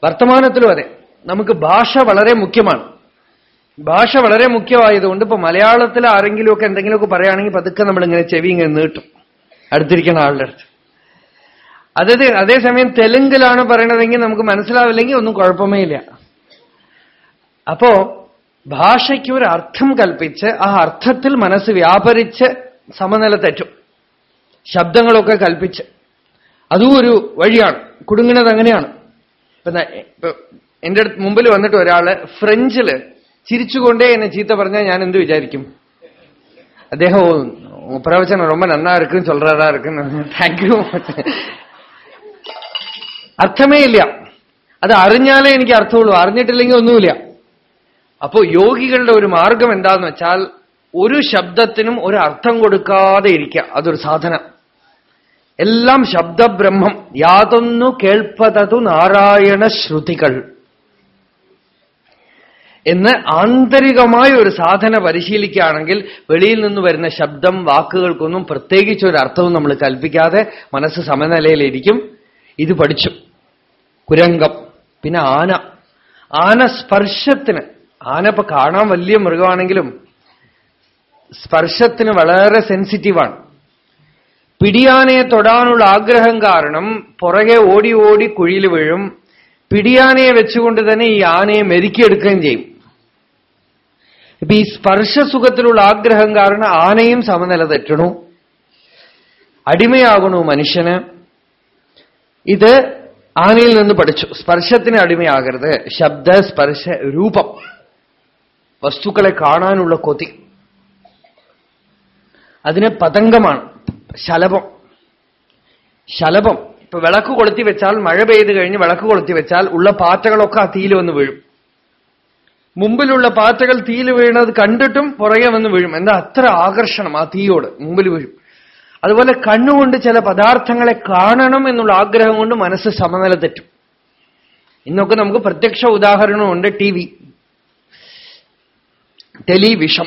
വർത്തമാനത്തിലും അതെ. നമുക്ക് ഭാഷ വളരെ മുഖ്യമാണ്. ഭാഷ വളരെ മുഖ്യമായതുകൊണ്ട് ഇപ്പൊ മലയാളത്തിൽ ആരെങ്കിലുമൊക്കെ എന്തെങ്കിലുമൊക്കെ പറയുകയാണെങ്കിൽ പതുക്കെ നമ്മളിങ്ങനെ ചെവി ഇങ്ങനെ നീട്ടും. അടുത്തിരിക്കുന്ന ആളുടെ അടുത്ത്. അതായത് അതേസമയം തെലുങ്കിലാണ് പറയണതെങ്കിൽ നമുക്ക് മനസ്സിലാവില്ലെങ്കിൽ ഒന്നും കുഴപ്പമേ ഇല്ല. അപ്പോ ഭാഷയ്ക്ക് ഒരു അർത്ഥം കൽപ്പിച്ച് ആ അർത്ഥത്തിൽ മനസ്സ് വ്യാപരിച്ച് സമനില തെറ്റും. ശബ്ദങ്ങളൊക്കെ കൽപ്പിച്ച്. അതും ഒരു വഴിയാണ്. കുടുങ്ങുന്നത് അങ്ങനെയാണ്. ഇപ്പൊ എന്റെ മുമ്പിൽ വന്നിട്ട് ഒരാൾ ഫ്രഞ്ചിൽ ചിരിച്ചുകൊണ്ടേ എന്നെ ചീത്ത പറഞ്ഞാൽ ഞാൻ എന്ത് വിചാരിക്കും അദ്ദേഹം പ്രവചനം ரொம்ப നന്നാ ഇരിക്കും ചൊല്ലാറാ ഇരിക്കും താങ്ക് യു അർത്ഥമേ ഇല്ല അത് അറിഞ്ഞാലേ എനിക്ക് അർത്ഥമുള്ളൂ അറിഞ്ഞിട്ടില്ലെങ്കിൽ ഒന്നുമില്ല അപ്പോ യോഗികളുടെ ഒരു മാർഗം എന്താന്ന് വെച്ചാൽ ഒരു ശബ്ദത്തിനും ഒരു അർത്ഥം കൊടുക്കാതെ ഇരിക്കുക അതൊരു സാധന എല്ലാം ശബ്ദബ്രഹ്മം യാതൊന്നു കേൾപ്പതതു നാരായണ ശ്രുതികൾ എന്ന് ആന്തരികമായ ഒരു സാധന പരിശീലിക്കുകയാണെങ്കിൽ വെളിയിൽ നിന്ന് വരുന്ന ശബ്ദം വാക്കുകൾക്കൊന്നും പ്രത്യേകിച്ച് ഒരു അർത്ഥവും നമ്മൾ കൽപ്പിക്കാതെ മനസ്സ് സമനിലയിലിരിക്കും. ഇത് പഠിച്ചു. കുരങ്കം പിന്നെ ആന. ആന സ്പർശത്തിന് ആന ഇപ്പൊ കാണാൻ വലിയ മൃഗമാണെങ്കിലും സ്പർശത്തിന് വളരെ സെൻസിറ്റീവാണ്. പിടിയാനയെ തൊടാനുള്ള ആഗ്രഹം കാരണം പുറകെ ഓടി ഓടി കുഴിയിൽ വീഴും. പിടിയാനയെ വെച്ചുകൊണ്ട് തന്നെ ഈ ആനയെ മെരുക്കിയെടുക്കുകയും ചെയ്യും. ഇപ്പൊ ഈ സ്പർശസുഖത്തിലുള്ള ആഗ്രഹം കാരണം ആനയും സമനില തെറ്റണു അടിമയാകണു മനുഷ്യന്. ഇത് ആനയിൽ നിന്ന് പഠിച്ചു. സ്പർശത്തിന് അടിമയാകരുത്. ശബ്ദ സ്പർശ രൂപം. വസ്തുക്കളെ കാണാനുള്ള കൊതി. അതിന് പതംഗമാണ്. ശലഭം. ശലഭം. ഇപ്പൊ വിളക്ക് കൊളുത്തി വെച്ചാൽ മഴ പെയ്ത് കഴിഞ്ഞ് വിളക്ക് കൊളുത്തി വെച്ചാൽ ഉള്ള പാറ്റകളൊക്കെ ആ തീയിൽ വന്ന് വീഴും. മുമ്പിലുള്ള പാറ്റകൾ തീയിൽ വീണത് കണ്ടിട്ടും പുറകെ വന്ന് വീഴും. എന്താ അത്ര ആകർഷണം ആ തീയോട്? മുമ്പിൽ വീഴും. അതുപോലെ കണ്ണുകൊണ്ട് ചില പദാർത്ഥങ്ങളെ കാണണം എന്നുള്ള ആഗ്രഹം കൊണ്ട് മനസ്സ് സമനില തെറ്റും. ഇന്നൊക്കെ നമുക്ക് പ്രത്യക്ഷ ഉദാഹരണമുണ്ട് ടി വി. ടെലിവിഷം.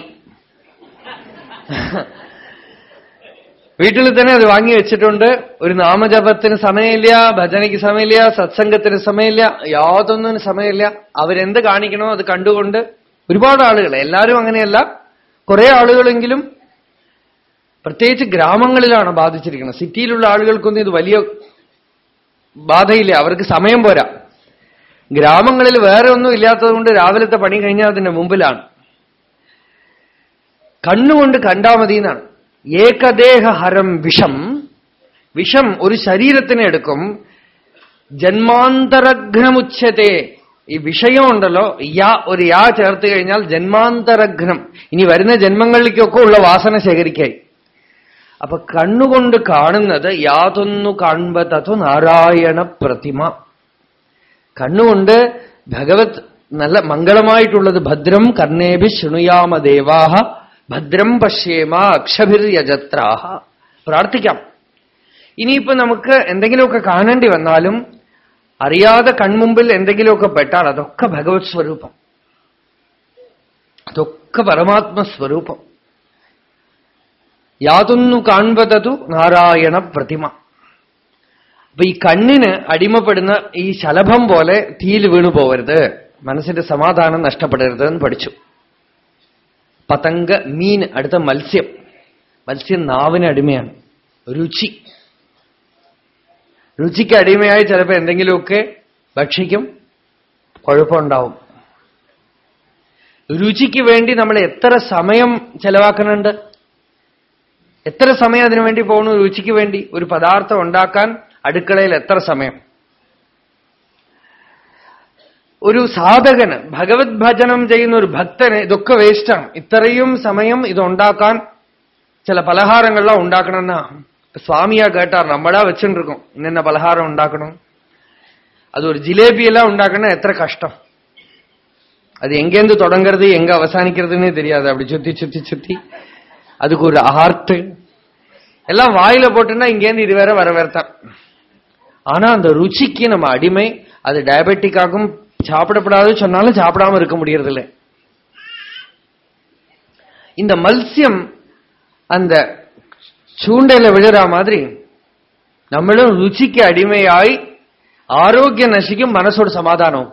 വീട്ടിൽ തന്നെ അത് വാങ്ങി വെച്ചിട്ടുണ്ട്. ഒരു നാമജപത്തിന് സമയമില്ല ഭജനയ്ക്ക് സമയമില്ല സത്സംഗത്തിന് സമയമില്ല യാതൊന്നിനും സമയമില്ല. അവരെന്ത് കാണിക്കണോ അത് കണ്ടുകൊണ്ട് ഒരുപാട് ആളുകൾ എല്ലാവരും അങ്ങനെയല്ല കുറെ ആളുകളെങ്കിലും പ്രത്യേകിച്ച് ഗ്രാമങ്ങളിലാണ് ബാധിച്ചിരിക്കുന്നത്. സിറ്റിയിലുള്ള ആളുകൾക്കൊന്നും ഇത് വലിയ ബാധയില്ല അവർക്ക് സമയം പോരാ. ഗ്രാമങ്ങളിൽ വേറെ ഒന്നും ഇല്ലാത്തതുകൊണ്ട് രാവിലത്തെ പണി കഴിഞ്ഞാൽ അതിന്റെ മുമ്പിലാണ്. കണ്ണുകൊണ്ട് കണ്ടാൽ മതി എന്നാണ് ഏകദേഹഹരം വിഷം. വിഷം ഒരു ശരീരത്തിനെ എടുക്കും. ജന്മാന്തരഘ്നമുച്ഛത്തെ ഈ വിഷയമുണ്ടല്ലോ യാ ഒരു യാ ചേർത്ത് കഴിഞ്ഞാൽ ജന്മാന്തരഘ്നം. ഇനി വരുന്ന ജന്മങ്ങളിലേക്കൊക്കെ ഉള്ള വാസന ശേഖരിക്കായി. അപ്പൊ കണ്ണുകൊണ്ട് കാണുന്നത് യാതൊന്നു കാൺപതതു നാരായണ പ്രതിമ. കണ്ണുകൊണ്ട് ഭഗവത് നല്ല മംഗളമായിട്ടുള്ളത് ഭദ്രം കർണേഭി ശൃണുയാമ ദേവാഹ. ഭദ്രം പശ്യേമ അക്ഷഭിര്യജത്രാഹ പ്രാർത്ഥിക്കാം. ഇനിയിപ്പോ നമുക്ക് എന്തെങ്കിലുമൊക്കെ കാണേണ്ടി വന്നാലും അറിയാതെ കൺമുമ്പിൽ എന്തെങ്കിലുമൊക്കെ പെട്ടാൽ അതൊക്കെ ഭഗവത് സ്വരൂപം. അതൊക്കെ പരമാത്മ സ്വരൂപം. യാതൊന്നു കാൺപതതു നാരായണ പ്രതിമ. അപ്പൊ ഈ കണ്ണിന് അടിമപ്പെടുന്ന ഈ ശലഭം പോലെ തീയിൽ വീണു പോവരുത് മനസ്സിന്റെ സമാധാനം നഷ്ടപ്പെടരുത് എന്ന് പഠിച്ചു. പതംഗ മീൻ അടുത്ത മത്സ്യം. മത്സ്യം നാവിന് അടിമയാണ്. രുചി. രുചിക്ക് അടിമയായി ചിലപ്പോൾ എന്തെങ്കിലുമൊക്കെ ഭക്ഷിക്കും. കുഴപ്പമുണ്ടാവും. രുചിക്ക് വേണ്ടി നമ്മൾ എത്ര സമയം ചെലവാക്കുന്നുണ്ട്? എത്ര സമയം അതിനുവേണ്ടി പോകുന്നു രുചിക്ക് വേണ്ടി ഒരു പദാർത്ഥം ഉണ്ടാക്കാൻ അടുക്കളയിൽ എത്ര സമയം? ഒരു സാധകന് ഭഗവത് ഭജനം ചെയ്യുന്ന ഒരു ഭക്തന് ഇതൊക്കെ വേസ്റ്റാണ് ഇത്രയും സമയം ഇതുണ്ടാക്കാൻ ചില പലഹാരങ്ങളെല്ലാം ഉണ്ടാക്കണമെന്നാ சுவாமியா கேட்டார் நம்மளா வச்சுட்டு இருக்கோம் என்னென்ன பலகாரம் உண்டாக்கணும் அது ஒரு ஜிலேபி எல்லாம் உண்டாக்கணும் எத்தனை கஷ்டம் அது எங்கேருந்து தொடங்குறது எங்க அவசானிக்கிறதுன்னே தெரியாது அப்படி சுத்தி சுத்தி சுத்தி அதுக்கு ஒரு ஆர்த்து எல்லாம் வாயில போட்டுன்னா இங்கேருந்து இது வேற வர வேறத்தான் ஆனா அந்த ருச்சிக்கு நம்ம அடிமை அது டயபெட்டிக்காகும் சாப்பிடப்படாது சொன்னாலும் சாப்பிடாம இருக்க முடியறதில்லை இந்த மல்சியம் அந்த ചൂണ്ടയില വിഴരാ മാതിരി നമ്മളും രുചിക്ക് അടിമയായി ആരോഗ്യം നശിക്കും മനസ്സോട് സമാധാനവും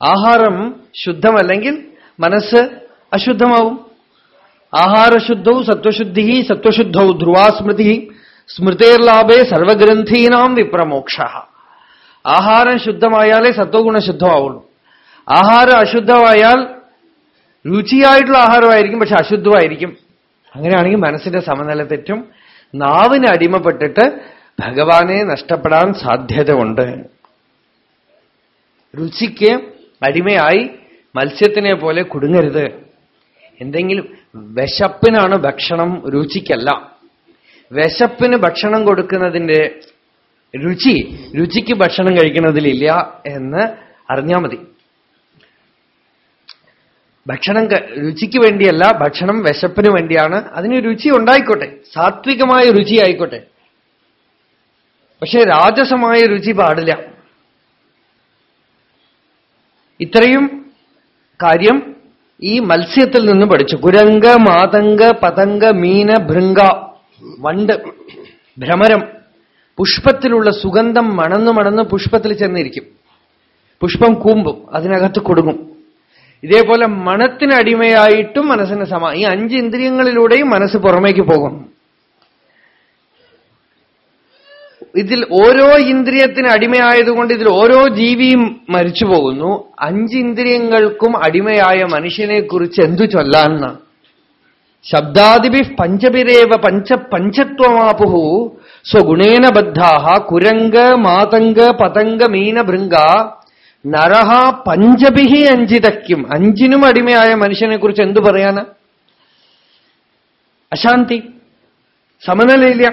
ആഹാരം ശുദ്ധമല്ലെങ്കിൽ മനസ്സ് അശുദ്ധമാവും ആഹാരശുദ്ധവും സത്വശുദ്ധി സത്വശുദ്ധവും ധ്രുവാസ്മൃതി സ്മൃതേർലാഭേ സർവഗ്രന്ഥീനാം വിപ്രമോക്ഷ ആഹാരം ശുദ്ധമായാലേ സത്വഗുണ ശുദ്ധമാവുള്ളൂ. ആഹാരം അശുദ്ധമായാൽ രുചിയായിട്ടുള്ള ആഹാരമായിരിക്കും പക്ഷെ അശുദ്ധമായിരിക്കും. അങ്ങനെയാണെങ്കിൽ മനസ്സിന്റെ സമനില തെറ്റും നാവിന് അടിമപ്പെട്ടിട്ട് ഭഗവാനെ നഷ്ടപ്പെടാൻ സാധ്യത ഉണ്ട് രുചിക്ക് അടിമയായി മത്സ്യത്തിനെ പോലെ കുടുങ്ങരുത്. എന്തെങ്കിലും വിശപ്പിനാണ് ഭക്ഷണം രുചിക്കല്ല. വിശപ്പിന് ഭക്ഷണം കൊടുക്കുന്നതിന്റെ രുചി രുചിക്ക് ഭക്ഷണം കഴിക്കുന്നതിലില്ല എന്ന് അറിഞ്ഞാൽ മതി. ഭക്ഷണം രുചിക്ക് വേണ്ടിയല്ല ഭക്ഷണം വിശപ്പിന് വേണ്ടിയാണ്. അതിന് രുചി ഉണ്ടായിക്കോട്ടെ സാത്വികമായ രുചി ആയിക്കോട്ടെ. പക്ഷെ രാജസമായ രുചി പാടില്ല. ഇത്രയും കാര്യം ഈ മത്സ്യത്തിൽ നിന്ന് പഠിച്ചു. കുരങ്ക മാതങ്ക പതങ്ക മീന ഭൃങ്ക വണ്ട് ഭ്രമരം. പുഷ്പത്തിലുള്ള സുഗന്ധം മണന്നു മണന്ന് പുഷ്പത്തിൽ ചെന്നിരിക്കും. പുഷ്പം കൂമ്പും അതിനകത്ത് കൊടുങ്ങും. ഇതേപോലെ മണത്തിനടിമയായിട്ടും മനസ്സിന് സമ ഈ അഞ്ച് ഇന്ദ്രിയങ്ങളിലൂടെയും മനസ്സ് പുറമേക്ക് പോകും. ഇതിൽ ഓരോ ഇന്ദ്രിയത്തിന് അടിമയായതുകൊണ്ട് ഇതിൽ ഓരോ ജീവിയും മരിച്ചു പോകുന്നു. അഞ്ച് ഇന്ദ്രിയങ്ങൾക്കും അടിമയായ മനുഷ്യനെ കുറിച്ച് എന്തു ചൊല്ലാന്നാണ് ശബ്ദാദിപി പഞ്ചപിരേവ പഞ്ച പഞ്ചത്വമാപുഹു സ്വഗുണേന ബദ്ധാഹ കുരങ്ക മാതങ്ക പതങ്ക മീന ഭൃങ്ക നരഹ പഞ്ചഭിഹി അഞ്ചിതയ്ക്കും. അഞ്ചിനും അടിമയായ മനുഷ്യനെ കുറിച്ച് എന്തു പറയാന്? അശാന്തി. സമനിലയില്ല.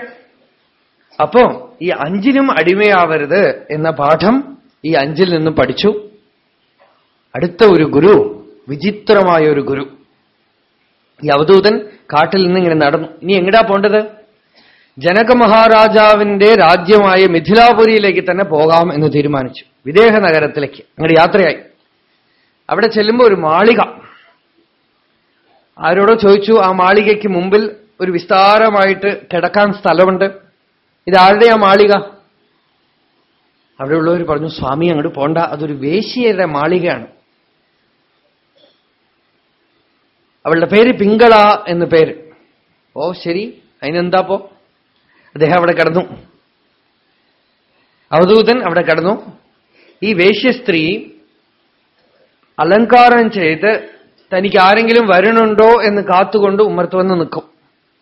അപ്പോ ഈ അഞ്ചിനും അടിമയാവരുത് എന്ന പാഠം ഈ അഞ്ചിൽ നിന്നും പഠിച്ചു. അടുത്ത ഒരു ഗുരു വിചിത്രമായ ഒരു ഗുരു. ഈ അവധൂതൻ കാട്ടിൽ നിന്ന് ഇങ്ങനെ നടന്നു. ഇനി എങ്ങടാ പോണ്ടത്? ജനക മഹാരാജാവിന്റെ രാജ്യമായ മിഥിലാപുരിയിലേക്ക് തന്നെ പോകാം എന്ന് തീരുമാനിച്ചു. വിദേഹ നഗരത്തിലേക്ക് അങ്ങോട്ട് യാത്രയായി. അവിടെ ചെല്ലുമ്പോൾ ഒരു മാളിക. ആരോടോ ചോദിച്ചു ആ മാളികയ്ക്ക് മുമ്പിൽ ഒരു വിസ്താരമായിട്ട് കിടക്കാൻ സ്ഥലമുണ്ട്. ഇതാരുടെ ആ മാളിക? അവിടെയുള്ളവർ പറഞ്ഞു സ്വാമി അങ്ങോട്ട് പോണ്ട. അതൊരു വേശ്യയുടെ മാളികയാണ്. അവളുടെ പേര് പിങ്കള എന്ന് പേര്. ഓ ശരി. അതിനെന്താപ്പോ അദ്ദേഹം അവിടെ കടന്നു. അവധൂതൻ അവിടെ കടന്നു. ഈ വേശ്യസ്ത്രീ അലങ്കാരം ചെയ്ത് തനിക്ക് ആരെങ്കിലും വരണുണ്ടോ എന്ന് കാത്തുകൊണ്ട് ഉമ്മർത്ത് വന്ന് നിൽക്കും.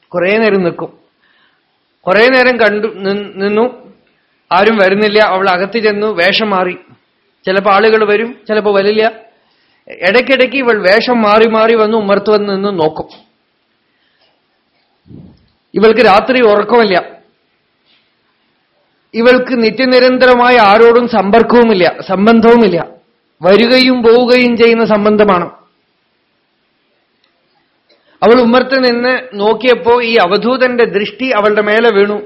കുറേ നേരം നിൽക്കും. കുറേ നേരം കണ്ടു നിന്നു. ആരും വരുന്നില്ല. അവൾ അകത്ത് ചെന്നു വേഷം മാറി. ചിലപ്പോൾ ആളുകൾ വരും ചിലപ്പോൾ വരില്ല. ഇടയ്ക്കിടയ്ക്ക് ഇവൾ വേഷം മാറി മാറി വന്ന് ഉമ്മർത്ത് വന്ന് നിന്ന് നോക്കും. ഇവൾക്ക് രാത്രി ഉറക്കമില്ല. ഇവൾക്ക് നിത്യനിരന്തരമായ ആരോടും സമ്പർക്കവുമില്ല സംബന്ധവുമില്ല. വരികയും പോവുകയും ചെയ്യുന്ന സംബന്ധമാണ്. അവൾ ഉമ്മർത്ത് നിന്ന് നോക്കിയപ്പോ ഈ അവധൂതന്റെ ദൃഷ്ടി അവളുടെ മേലെ വീണു.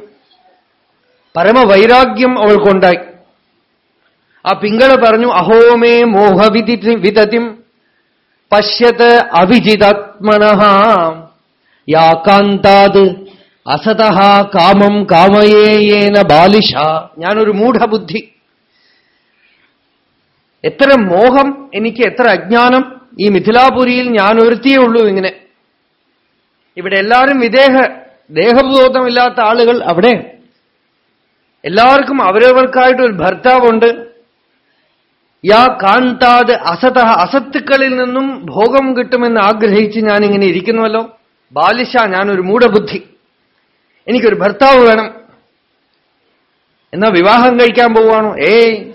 പരമവൈരാഗ്യം അവൾക്കുണ്ടായി. ആ പിങ്കള പറഞ്ഞു അഹോമേ മോഹവിധി വിതതിം പശ്യത് അവിജിതാത്മന. യാ കാന്താത് അസത കാമം കാമയേയേന ബാലിഷ ഞാനൊരു മൂഢബുദ്ധി. എത്ര മോഹം എനിക്ക് എത്ര അജ്ഞാനം. ഈ മിഥിലാപുരിയിൽ ഞാൻ ഒരുത്തിയേ ഉള്ളൂ ഇങ്ങനെ. ഇവിടെ എല്ലാവരും വിദേഹ ദേഹബോധമില്ലാത്ത ആളുകൾ അവിടെ. എല്ലാവർക്കും അവരവർക്കായിട്ട് ഒരു ഭർത്താവുണ്ട്. യാ കാന്താത് അസത അസത്തുക്കളിൽ നിന്നും ഭോഗം കിട്ടുമെന്ന് ആഗ്രഹിച്ച് ഞാനിങ്ങനെ ഇരിക്കുന്നുവല്ലോ. ബാലിശ ഞാനൊരു മൂഢബുദ്ധി. എനിക്കൊരു ഭർത്താവ് വേണം. എന്നാ വിവാഹം കഴിക്കാൻ പോവാണോ? ഏയ്.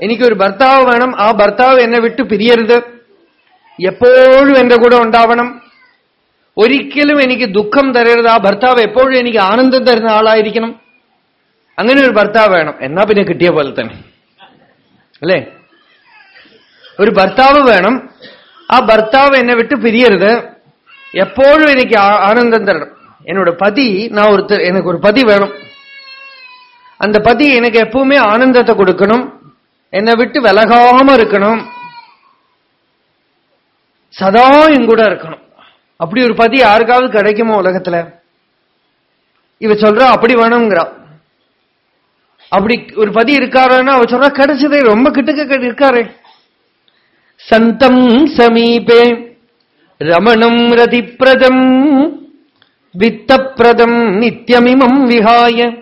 എനിക്കൊരു ഭർത്താവ് വേണം. ആ ഭർത്താവ് എന്നെ വിട്ടു പിരിയരുത്. എപ്പോഴും എന്റെ കൂടെ ഉണ്ടാവണം. ഒരിക്കലും എനിക്ക് ദുഃഖം തരരുത്. ആ ഭർത്താവ് എപ്പോഴും എനിക്ക് ആനന്ദം തരുന്ന ആളായിരിക്കണം. അങ്ങനെ ഒരു ഭർത്താവ് വേണം. എന്നാ പിന്നെ കിട്ടിയ പോലെ തന്നെ. അല്ലേ? ഒരു ഭർത്താവ് വേണം. ആ ഭർത്താവ് എന്നെ വിട്ട് പിരിയരുത്. എപ്പോഴും എനിക്ക് ആനന്ദം തരണം. என்னோட பதி நான் ஒருத்தர் எனக்கு ஒரு பதி வேணும். அந்த பதி எனக்கு எப்பவுமே ஆனந்தத்தை கொடுக்கணும். என்னை விட்டு விலகாம இருக்கணும். சதா எங்கூட இருக்கணும். அப்படி ஒரு பதி யாருக்காவது கிடைக்குமோ உலகத்துல? இவ சொல்றா அப்படி வேணுங்கிறா அப்படி ஒரு பதி இருக்காருன்னா அவ சொல்றா கிடைச்சதே ரொம்ப கிட்டக்க இருக்காரு. சந்தம் சமீபே ரமணம் ரதிப்பிரதம் വിത്തപ്രദം നിത്യമിമം വിഹായ.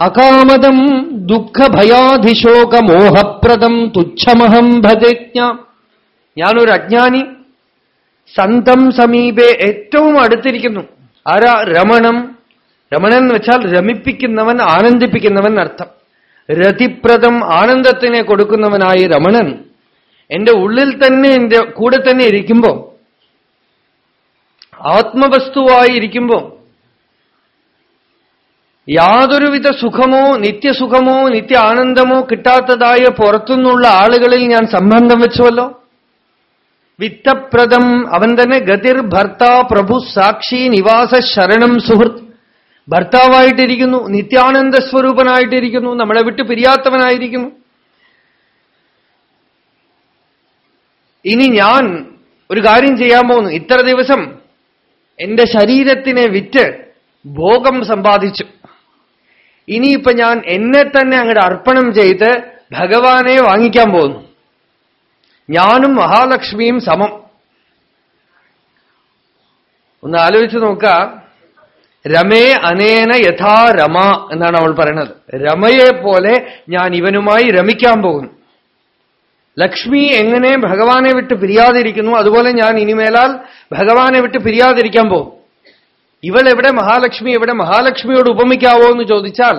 അകാമതം ദുഃഖഭയാധിശോകമോഹപ്രദം തുച്ഛമഹം ഭജജ്ഞ. ഞാനൊരു അജ്ഞാനി. സന്തം സമീപെ ഏറ്റവും അടുത്തിരിക്കുന്നു. ആരാ? രമണം. രമണൻ എന്ന് വെച്ചാൽ രമിപ്പിക്കുന്നവൻ ആനന്ദിപ്പിക്കുന്നവൻ അർത്ഥം. രതിപ്രദം ആനന്ദത്തിനെ കൊടുക്കുന്നവനായി രമണൻ. എന്റെ ഉള്ളിൽ തന്നെ എന്റെ കൂടെ തന്നെ ഇരിക്കുമ്പോ ആത്മവസ്തുവായി ഇരിക്കുമ്പോ യാതൊരുവിധ സുഖമോ നിത്യസുഖമോ നിത്യ ആനന്ദമോ കിട്ടാത്തതായ പുറത്തുനിന്നുള്ള ആളുകളിൽ ഞാൻ സംബന്ധം വെച്ചുവല്ലോ. വിത്തപ്രദം അവൻ തന്നെ ഗതിർ ഭർത്ത പ്രഭു സാക്ഷി നിവാസ ശരണം സുഹൃത്ത്. ഭർത്താവായിട്ടിരിക്കുന്നു നിത്യാനന്ദ സ്വരൂപനായിട്ടിരിക്കുന്നു നമ്മളെ വിട്ട് പിരിയാത്തവനായിരിക്കുന്നു. ഇനി ഞാൻ ഒരു കാര്യം ചെയ്യാൻ പോകുന്നു. ഇത്ര ദിവസം എന്റെ ശരീരത്തിനെ വിറ്റ് ഭോഗം സമ്പാദിച്ചു. ഇനിയിപ്പൊ ഞാൻ എന്നെ തന്നെ അങ്ങോട്ട് അർപ്പണം ചെയ്ത് ഭഗവാനെ വാങ്ങിക്കാൻ പോകുന്നു. ഞാനും മഹാലക്ഷ്മിയും സമം. ഒന്ന് ആലോചിച്ച് നോക്ക. രമേ അനേന യഥാ രമ എന്നാണ് അവൾ പറയുന്നത്. രമയെ പോലെ ഞാൻ ഇവനുമായി രമിക്കാൻ പോകുന്നു. ലക്ഷ്മി എങ്ങനെ ഭഗവാനെ വിട്ട് പിരിയാതിരിക്കുന്നു അതുപോലെ ഞാൻ ഇനിമേലാൽ ഭഗവാനെ വിട്ട് പിരിയാതിരിക്കാൻ പോകും. ഇവൾ എവിടെ മഹാലക്ഷ്മി എവിടെ മഹാലക്ഷ്മിയോട് ഉപമിക്കാവോ എന്ന് ചോദിച്ചാൽ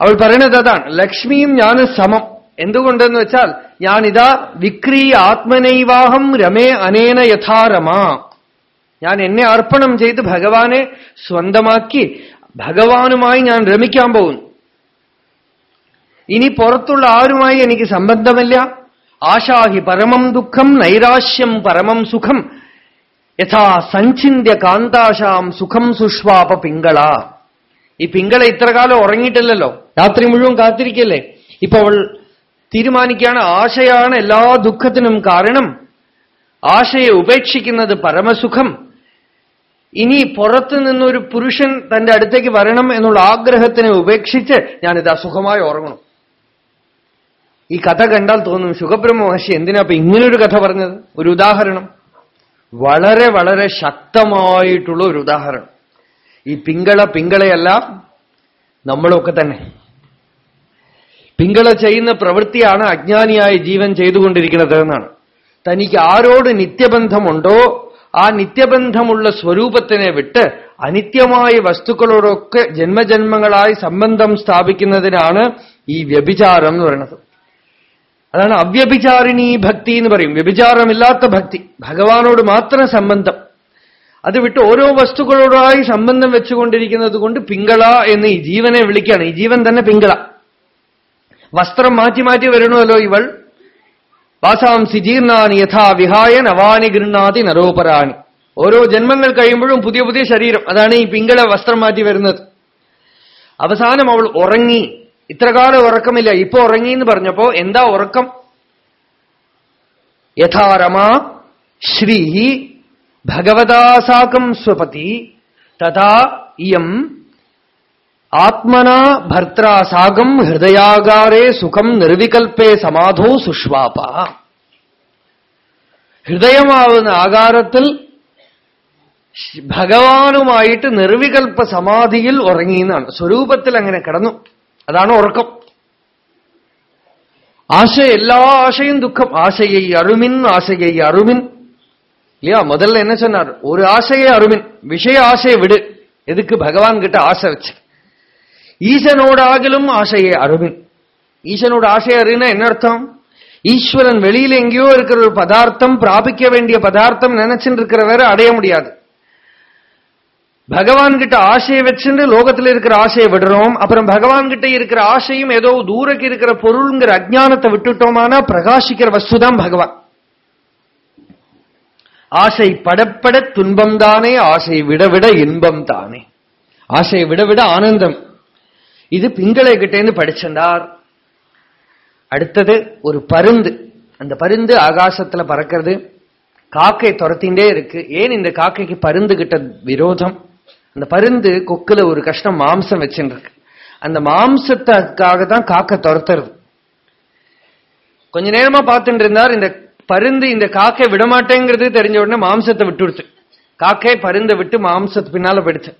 അവൾ പറയണത് അതാണ്. ലക്ഷ്മിയും ഞാൻ സമം. എന്തുകൊണ്ടെന്ന് വെച്ചാൽ ഞാനിതാ വിക്രി ആത്മനൈവാഹം രമേ അനേന യഥാരമ ഞാൻ എന്നെ അർപ്പണം ചെയ്ത് ഭഗവാനെ സ്വന്തമാക്കി ഭഗവാനുമായി ഞാൻ രമിക്കാൻ പോകുന്നു. ഇനി പുറത്തുള്ള ആരുമായി എനിക്ക് സംബന്ധമല്ല. ആശാഹി പരമം ദുഃഖം നൈരാശ്യം പരമം സുഖം. യഥാ സഞ്ചിന്യ കാന്താശാം സുഖം സുഷ്വാപ പിങ്കള. ഈ പിങ്കള ഇത്ര കാലം ഉറങ്ങിയിട്ടില്ലല്ലോ. രാത്രി മുഴുവൻ കാത്തിരിക്കല്ലേ? ഇപ്പൊ അവൾ തീരുമാനിക്കുകയാണ് ആശയാണ് എല്ലാ ദുഃഖത്തിനും കാരണം. ആശയെ ഉപേക്ഷിക്കുന്നത് പരമസുഖം. ഇനി പുറത്തു നിന്നൊരു പുരുഷൻ തന്റെ അടുത്തേക്ക് വരണം എന്നുള്ള ആഗ്രഹത്തിനെ ഉപേക്ഷിച്ച് ഞാനിത് അസുഖമായി ഉറങ്ങണം. ഈ കഥ കണ്ടാൽ തോന്നും സുഖബ്രഹ്മ മഹർഷി എന്തിനാ ഇപ്പൊ ഇങ്ങനൊരു കഥ പറഞ്ഞത്? ഒരു ഉദാഹരണം. വളരെ വളരെ ശക്തമായിട്ടുള്ള ഒരു ഉദാഹരണം. ഈ പിങ്കള പിങ്കളയല്ല നമ്മളൊക്കെ തന്നെ. പിങ്കള ചെയ്യുന്ന പ്രവൃത്തിയാണ് അജ്ഞാനിയായ ജീവൻ ചെയ്തുകൊണ്ടിരിക്കുന്നത് എന്നാണ്. തനിക്ക് ആരോട് നിത്യബന്ധമുണ്ടോ ആ നിത്യബന്ധമുള്ള സ്വരൂപത്തിനെ വിട്ട് അനിത്യമായ വസ്തുക്കളോടൊക്കെ ജന്മജന്മങ്ങളായി സംബന്ധം സ്ഥാപിക്കുന്നതിനാണ് ഈ വ്യഭിചാരം എന്ന് പറയുന്നത്. അതാണ് അവ്യഭിചാരിണീ ഭക്തി എന്ന് പറയും. വ്യഭിചാരമില്ലാത്ത ഭക്തി. ഭഗവാനോട് മാത്രം സംബന്ധം. അത് വിട്ട് ഓരോ വസ്തുക്കളോടായി സംബന്ധം വെച്ചുകൊണ്ടിരിക്കുന്നത് കൊണ്ട് പിങ്കള എന്ന് ഈ ജീവനെ വിളിക്കുകയാണ്. ഈ ജീവൻ തന്നെ പിങ്കള. വസ്ത്രം മാറ്റി മാറ്റി വരണമല്ലോ ഇവൾ. വാസാംസി ജീർണാനി യഥാ വിഹായ നവാനി ഗൃണാതി നരോപരാണി. ഓരോ ജന്മങ്ങൾ കഴിയുമ്പോഴും പുതിയ പുതിയ ശരീരം. അതാണ് ഈ പിങ്കള വസ്ത്രം മാറ്റി വരുന്നത്. അവസാനം അവൾ ഉറങ്ങി. ഇത്രകാലം ഉറക്കമില്ല. ഇപ്പൊ ഉറങ്ങി എന്ന് പറഞ്ഞപ്പോ എന്താ ഉറക്കം? യഥാരമ ശ്രീ ഭഗവതാസാകം സ്വപതി. തഥാ ഇയം ആത്മനാ ഭർത്താസാകം ഹൃദയാകാരേ സുഖം നിർവികൽപ്പേ സമാധോ സുഷ്വാപ. ഹൃദയമാവുന്ന ആകാരത്തിൽ ഭഗവാനുമായിട്ട് നിർവികൽപ്പ സമാധിയിൽ ഉറങ്ങി എന്നാണ്. സ്വരൂപത്തിൽ അങ്ങനെ കിടന്നു. അതാണ് ഉറക്കം ஆச எல்லா ஆசையும் துக்கம் ஆசையை அருமின் ஆசையை அருமின் இல்லையா முதல்ல என்ன சொன்னார் ஒரு ஆசையை அருமின் விஷய ஆசையை விடு எதுக்கு பகவான் கிட்ட ஆசை வச்சு ஈசனோடாகிலும் ஆசையை அருமின் ஈசனோட ஆசை அறினா என்ன அர்த்தம் ஈஸ்வரன் வெளியில எங்கேயோ இருக்கிற ஒரு பதார்த்தம் பிராபிக்க வேண்டிய பதார்த்தம் நினைச்சுட்டு இருக்கிற வேற அடைய முடியாது பகவான் கிட்ட ஆசையை வச்சுட்டு லோகத்தில் இருக்கிற ஆசையை விடுறோம். அப்புறம் பகவான் கிட்ட இருக்கிற ஆசையும் ஏதோ தூரக்கு இருக்கிற பொருள்ங்கிற அஜானத்தை விட்டுட்டோமானா பிரகாசிக்கிற வஸ்துதான் பகவான். ஆசை படப்பட துன்பம் தானே ஆசை விட விட இன்பம் தானே ஆசையை விட விட ஆனந்தம். இது பிங்களை கிட்டேந்து படிச்சிருந்தார் அடுத்தது ஒரு பருந்து. அந்த பருந்து ஆகாசத்துல பறக்கிறது. காக்கை துரத்தின்றே இருக்கு. ஏன் இந்த காக்கைக்கு பருந்து கிட்ட விரோதம்? அந்த பருந்து கொக்குல ஒரு கஷ்டம் மாம்சம் வச்சுருக்கு அந்த மாம்சத்துக்காக தான் காக்கை துரத்துறது. கொஞ்ச நேரமா பார்த்துட்டு இருந்தார் இந்த பருந்து இந்த காக்கை விடமாட்டேங்கிறது தெரிஞ்ச உடனே மாம்சத்தை விட்டுடுச்சு. காக்கை பருந்தை விட்டு மாம்சத்து பின்னால போயிடுச்சு.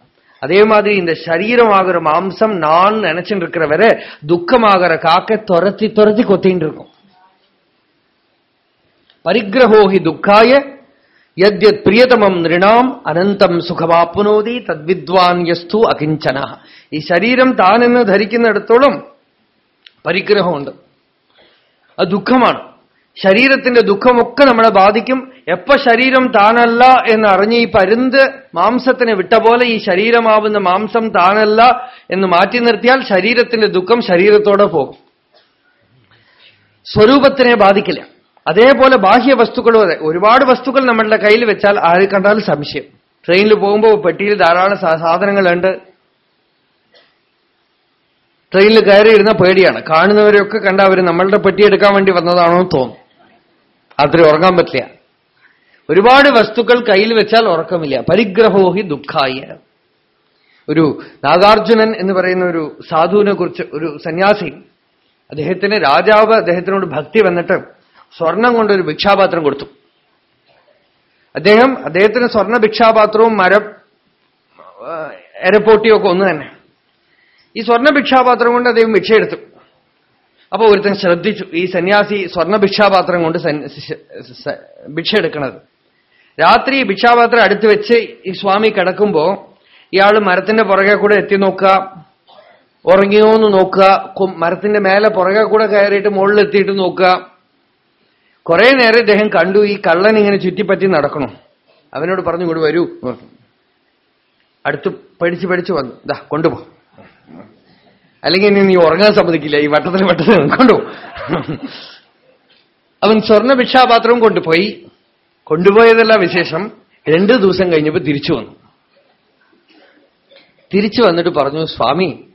அதே மாதிரி இந்த சரீரம் ஆகிற மாம்சம் நான் நினைச்சுட்டு இருக்கிற வரை துக்கமாகிற காக்கை துரத்தி துரத்தி கொத்தின்னு இருக்கும். பரிகிரகோஹி துக்காய യദ്യത് പ്രിയതമം നൃണാം അനന്തം സുഖമാപ്പുനോതി തദ്വിദ്വാൻ യസ്തു അകിഞ്ചന. ഈ ശരീരം താനെന്ന് ധരിക്കുന്നിടത്തോളം പരിഗ്രഹമുണ്ട്. അത് ദുഃഖമാണ്. ശരീരത്തിന്റെ ദുഃഖമൊക്കെ നമ്മളെ ബാധിക്കും. എപ്പോ ശരീരം താനല്ല എന്ന് അറിഞ്ഞ് ഈ പരുന്ത് മാംസത്തിനെ വിട്ട പോലെ ഈ ശരീരമാവുന്ന മാംസം താനല്ല എന്ന് മാറ്റി നിർത്തിയാൽ ശരീരത്തിന്റെ ദുഃഖം ശരീരത്തോടെ പോകും. സ്വരൂപത്തിനെ ബാധിക്കില്ല. അതേപോലെ ബാഹ്യ വസ്തുക്കളും അതെ ഒരുപാട് വസ്തുക്കൾ നമ്മളുടെ കയ്യിൽ വെച്ചാൽ ആരെ കണ്ടാലും സംശയം. ട്രെയിനിൽ പോകുമ്പോൾ പെട്ടിയിൽ ധാരാളം സാധനങ്ങളുണ്ട്. ട്രെയിനിൽ കയറിയിരുന്ന പേടിയാണ്. കാണുന്നവരെയൊക്കെ കണ്ട അവർ നമ്മളുടെ പെട്ടി എടുക്കാൻ വേണ്ടി വന്നതാണോ എന്ന് തോന്നും. അത്ര ഉറങ്ങാൻ പറ്റില്ല. ഒരുപാട് വസ്തുക്കൾ കയ്യിൽ വെച്ചാൽ ഉറക്കമില്ല. പരിഗ്രഹോഹി ദുഃഖായ. ഒരു നാഗാർജുനൻ എന്ന് പറയുന്ന ഒരു സാധുവിനെ കുറിച്ച് ഒരു സന്യാസി അദ്ദേഹത്തിന് രാജാവ് അദ്ദേഹത്തിനോട് ഭക്തി വന്നിട്ട് സ്വർണം കൊണ്ടൊരു ഭിക്ഷാപാത്രം കൊടുത്തു. അദ്ദേഹം അദ്ദേഹത്തിന് സ്വർണ ഭിക്ഷാപാത്രവും മര എരപ്പോട്ടിയും ഒക്കെ ഒന്ന് തന്നെ. ഈ സ്വർണ ഭിക്ഷാപാത്രം കൊണ്ട് അദ്ദേഹം ഭിക്ഷയെടുത്തു. അപ്പോൾ ഒരുത്തൻ ശ്രദ്ധിച്ചു ഈ സന്യാസി സ്വർണ ഭിക്ഷാപാത്രം കൊണ്ട് ഭിക്ഷ എടുക്കണത് രാത്രി ഭിക്ഷാപാത്രം അടുത്ത് വെച്ച് ഈ സ്വാമി കിടക്കുമ്പോ ഇയാൾ മരത്തിന്റെ പുറകെ കൂടെ എത്തി നോക്കുക ഉറങ്ങിയോ എന്ന് നോക്കുക മരത്തിന്റെ മേലെ പുറകെ കൂടെ കയറിയിട്ട് മുകളിൽ എത്തിയിട്ട് നോക്കുക. കുറെ നേരം ഇദ്ദേഹം കണ്ടു ഈ കള്ളൻ ഇങ്ങനെ ചുറ്റിപ്പറ്റി നടക്കണു. അവനോട് പറഞ്ഞു ഇങ്ങോട്ട് വരൂ. അടുത്ത് പഠിച്ച് പഠിച്ച് വന്നു. ദാ കൊണ്ടുപോ. അല്ലെങ്കിൽ ഇനി നീ ഉറങ്ങാൻ സമ്മതിക്കില്ല ഈ വട്ടത്തിന് വട്ടത്തിന് കൊണ്ടു അവൻ സ്വർണ ഭിക്ഷാപാത്രവും കൊണ്ടുപോയി. കൊണ്ടുപോയതല്ല വിശേഷം. രണ്ടു ദിവസം കഴിഞ്ഞപ്പോ തിരിച്ചു വന്നു. തിരിച്ചു വന്നിട്ട് പറഞ്ഞു സ്വാമി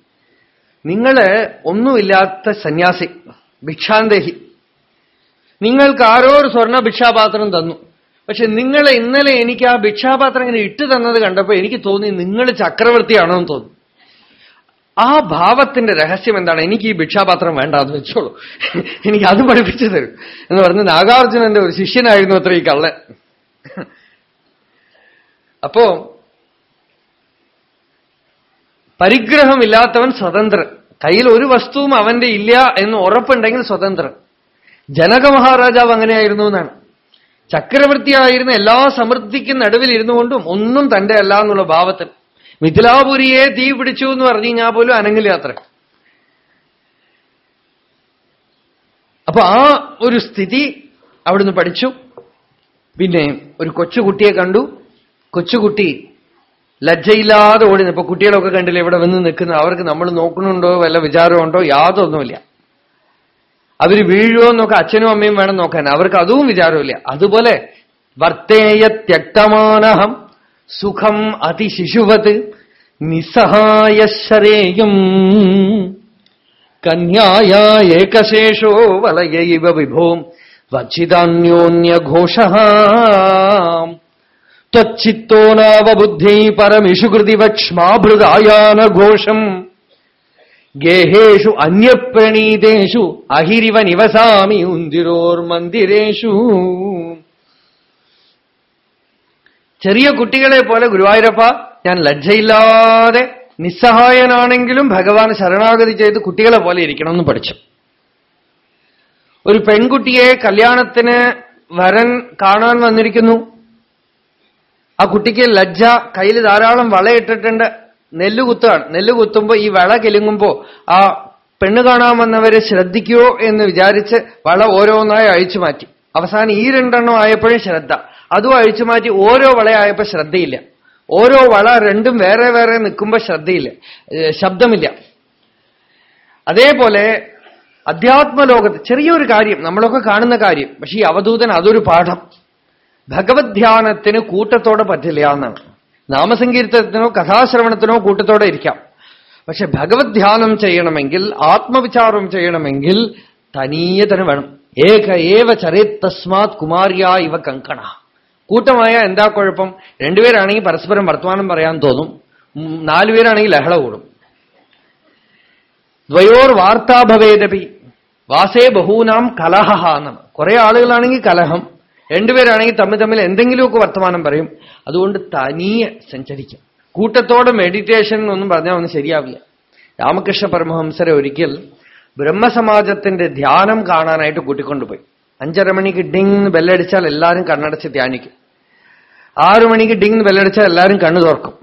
നിങ്ങൾ ഒന്നുമില്ലാത്ത സന്യാസി ഭിക്ഷാന്തേഹി. നിങ്ങൾക്ക് ആരോ ഒരു സ്വർണ ഭിക്ഷാപാത്രം തന്നു. പക്ഷെ നിങ്ങൾ ഇന്നലെ എനിക്ക് ആ ഭിക്ഷാപാത്രം ഇങ്ങനെ ഇട്ടു തന്നത് കണ്ടപ്പോൾ എനിക്ക് തോന്നി നിങ്ങൾ ചക്രവർത്തിയാണോ എന്ന് തോന്നി. ആ ഭാവത്തിന്റെ രഹസ്യം എന്താണ്? എനിക്ക് ഈ ഭിക്ഷാപാത്രം വേണ്ട എന്ന് വെച്ചോളൂ. എനിക്ക് അത് പഠിപ്പിച്ചു തരും. എന്ന് പറഞ്ഞ് നാഗാർജുനന്റെ ഒരു ശിഷ്യനായിരുന്നു അത്ര ഈ കള്ളൻ. അപ്പോ പരിഗ്രഹമില്ലാത്തവൻ സ്വതന്ത്രൻ. കയ്യിൽ ഒരു വസ്തുവും അവന്റെ ഇല്ല എന്ന് ഉറപ്പുണ്ടെങ്കിൽ സ്വതന്ത്രൻ. ജനക മഹാരാജാവ് അങ്ങനെയായിരുന്നു എന്നാണ്. ചക്രവർത്തിയായിരുന്ന എല്ലാ സമൃദ്ധിക്കും നടുവിൽ ഇരുന്നുകൊണ്ടും ഒന്നും തന്റെ അല്ല എന്നുള്ള ഭാവത്തിൽ. മിഥിലാപുരിയെ തീ പിടിച്ചു എന്ന് പറഞ്ഞു കഴിഞ്ഞാൽ പോലും അനങ്ങില്ല അത്ര. അപ്പൊ ആ ഒരു സ്ഥിതി അവിടുന്ന് പഠിച്ചു. പിന്നെ ഒരു കൊച്ചുകുട്ടിയെ കണ്ടു. കൊച്ചുകുട്ടി ലജ്ജയില്ലാതെ ഓടി ഇപ്പൊ കുട്ടികളൊക്കെ കണ്ടില്ല ഇവിടെ വന്ന് നിൽക്കുന്ന? അവർക്ക് നമ്മൾ നോക്കണുണ്ടോ? വല്ല വിചാരമുണ്ടോ? യാതൊന്നുമില്ല. അവർ വീഴുമോ എന്നൊക്കെ അച്ഛനും അമ്മയും വേണം നോക്കാൻ. അവർക്ക് അതും വിചാരമില്ല അതുപോലെ വർത്തേയ ത്യക്തമാനഹം സുഖം അതിശിശുവത് നിസ്സഹായശരേയും കന്യായ ഏകശേഷോ വലയൈവ വിഭോം വച്ചിതാന്യോന്യഘോഷ ത്വച്ചിത്തോ പരമിഷുകൃതി വക്ഷ്മാഭൃതായാന വക്ഷ്മാഭൃതായാനഘോഷം. ഗേഹേഷു അന്യപ്രണീതേഷു അഹിരിവ നിവസാമി ഉന്തിരോർ മന്ദിരേഷു. ചെറിയ കുട്ടികളെ പോലെ ഗുരുവായൂരപ്പ ഞാൻ ലജ്ജയില്ലാതെ നിസ്സഹായനാണെങ്കിലും ഭഗവാൻ ശരണാഗതി ചെയ്ത് കുട്ടികളെ പോലെ ഇരിക്കണം എന്ന് പഠിച്ചു. ഒരു പെൺകുട്ടിയെ കല്യാണത്തിന് വരൻ കാണാൻ വന്നിരിക്കുന്നു. ആ കുട്ടിക്ക് ലജ്ജ കയ്യിൽ ധാരാളം വളയിട്ടിട്ടുണ്ട് നെല്ല് കുത്തുകയാണ് നെല്ല് കുത്തുമ്പോ ഈ വള കിലുങ്ങുമ്പോ ആ പെണ്ണ് കാണാൻ വന്നവരെ ശ്രദ്ധിക്കുവോ എന്ന് വിചാരിച്ച് വള ഓരോന്നായി അഴിച്ചു മാറ്റി. അവസാനം ഈ രണ്ടെണ്ണം ആയപ്പോഴും ശ്രദ്ധ. അതും അഴിച്ചു മാറ്റി ഓരോ വളയായപ്പോ ശ്രദ്ധയില്ല. ഓരോ വള രണ്ടും വേറെ വേറെ നിൽക്കുമ്പോ ശ്രദ്ധയില്ല. ശബ്ദമില്ല. അതേപോലെ അധ്യാത്മലോകത്ത് ചെറിയൊരു കാര്യം നമ്മളൊക്കെ കാണുന്ന കാര്യം പക്ഷെ ഈ അവധൂതൻ അതൊരു പാഠം. ഭഗവത് ധ്യാനത്തിന് കൂട്ടത്തോടെ പറ്റില്ല എന്നാണ്. നാമസങ്കീർത്തനത്തിനോ കഥാശ്രവണത്തിനോ കൂട്ടത്തോടെ ഇരിക്കാം. പക്ഷെ ഭഗവത് ധ്യാനം ചെയ്യണമെങ്കിൽ ആത്മവിചാരം ചെയ്യണമെങ്കിൽ തനിയെ തന്നെ വേണം. ഏക ഏവ ചരേത് തസ്മാത് ഇവ കങ്കണ. കൂട്ടമായ എന്താ കുഴപ്പം? രണ്ടുപേരാണെങ്കിൽ പരസ്പരം വർത്തമാനം പറയാൻ തോന്നും. നാലുപേരാണെങ്കിൽ ലഹള കൂടും. ദ്വയോർ വാർത്താഭവേദപി വാസേ ബഹൂനാം കലഹാനം കുറെ ആളുകളാണെങ്കിൽ കലഹം. രണ്ടുപേരാണെങ്കിൽ തമ്മിൽ തമ്മിൽ എന്തെങ്കിലുമൊക്കെ വർത്തമാനം പറയും. അതുകൊണ്ട് തനിയെ സഞ്ചരിക്കും. കൂട്ടത്തോടെ മെഡിറ്റേഷൻ എന്നൊന്നും പറഞ്ഞാൽ ഒന്നും ശരിയാവില്ല. രാമകൃഷ്ണ പരമഹംസരെ ഒരിക്കൽ ബ്രഹ്മസമാജത്തിന്റെ ധ്യാനം കാണാനായിട്ട് കൂട്ടിക്കൊണ്ടുപോയി. അഞ്ചര മണിക്ക് ഡിങ് ബെല്ലടിച്ചാൽ എല്ലാവരും കണ്ണടച്ച് ധ്യാനിക്കും. ആറു മണിക്ക് ഡിങ് ബെല്ലടിച്ചാൽ എല്ലാവരും കണ്ണു തുറക്കും.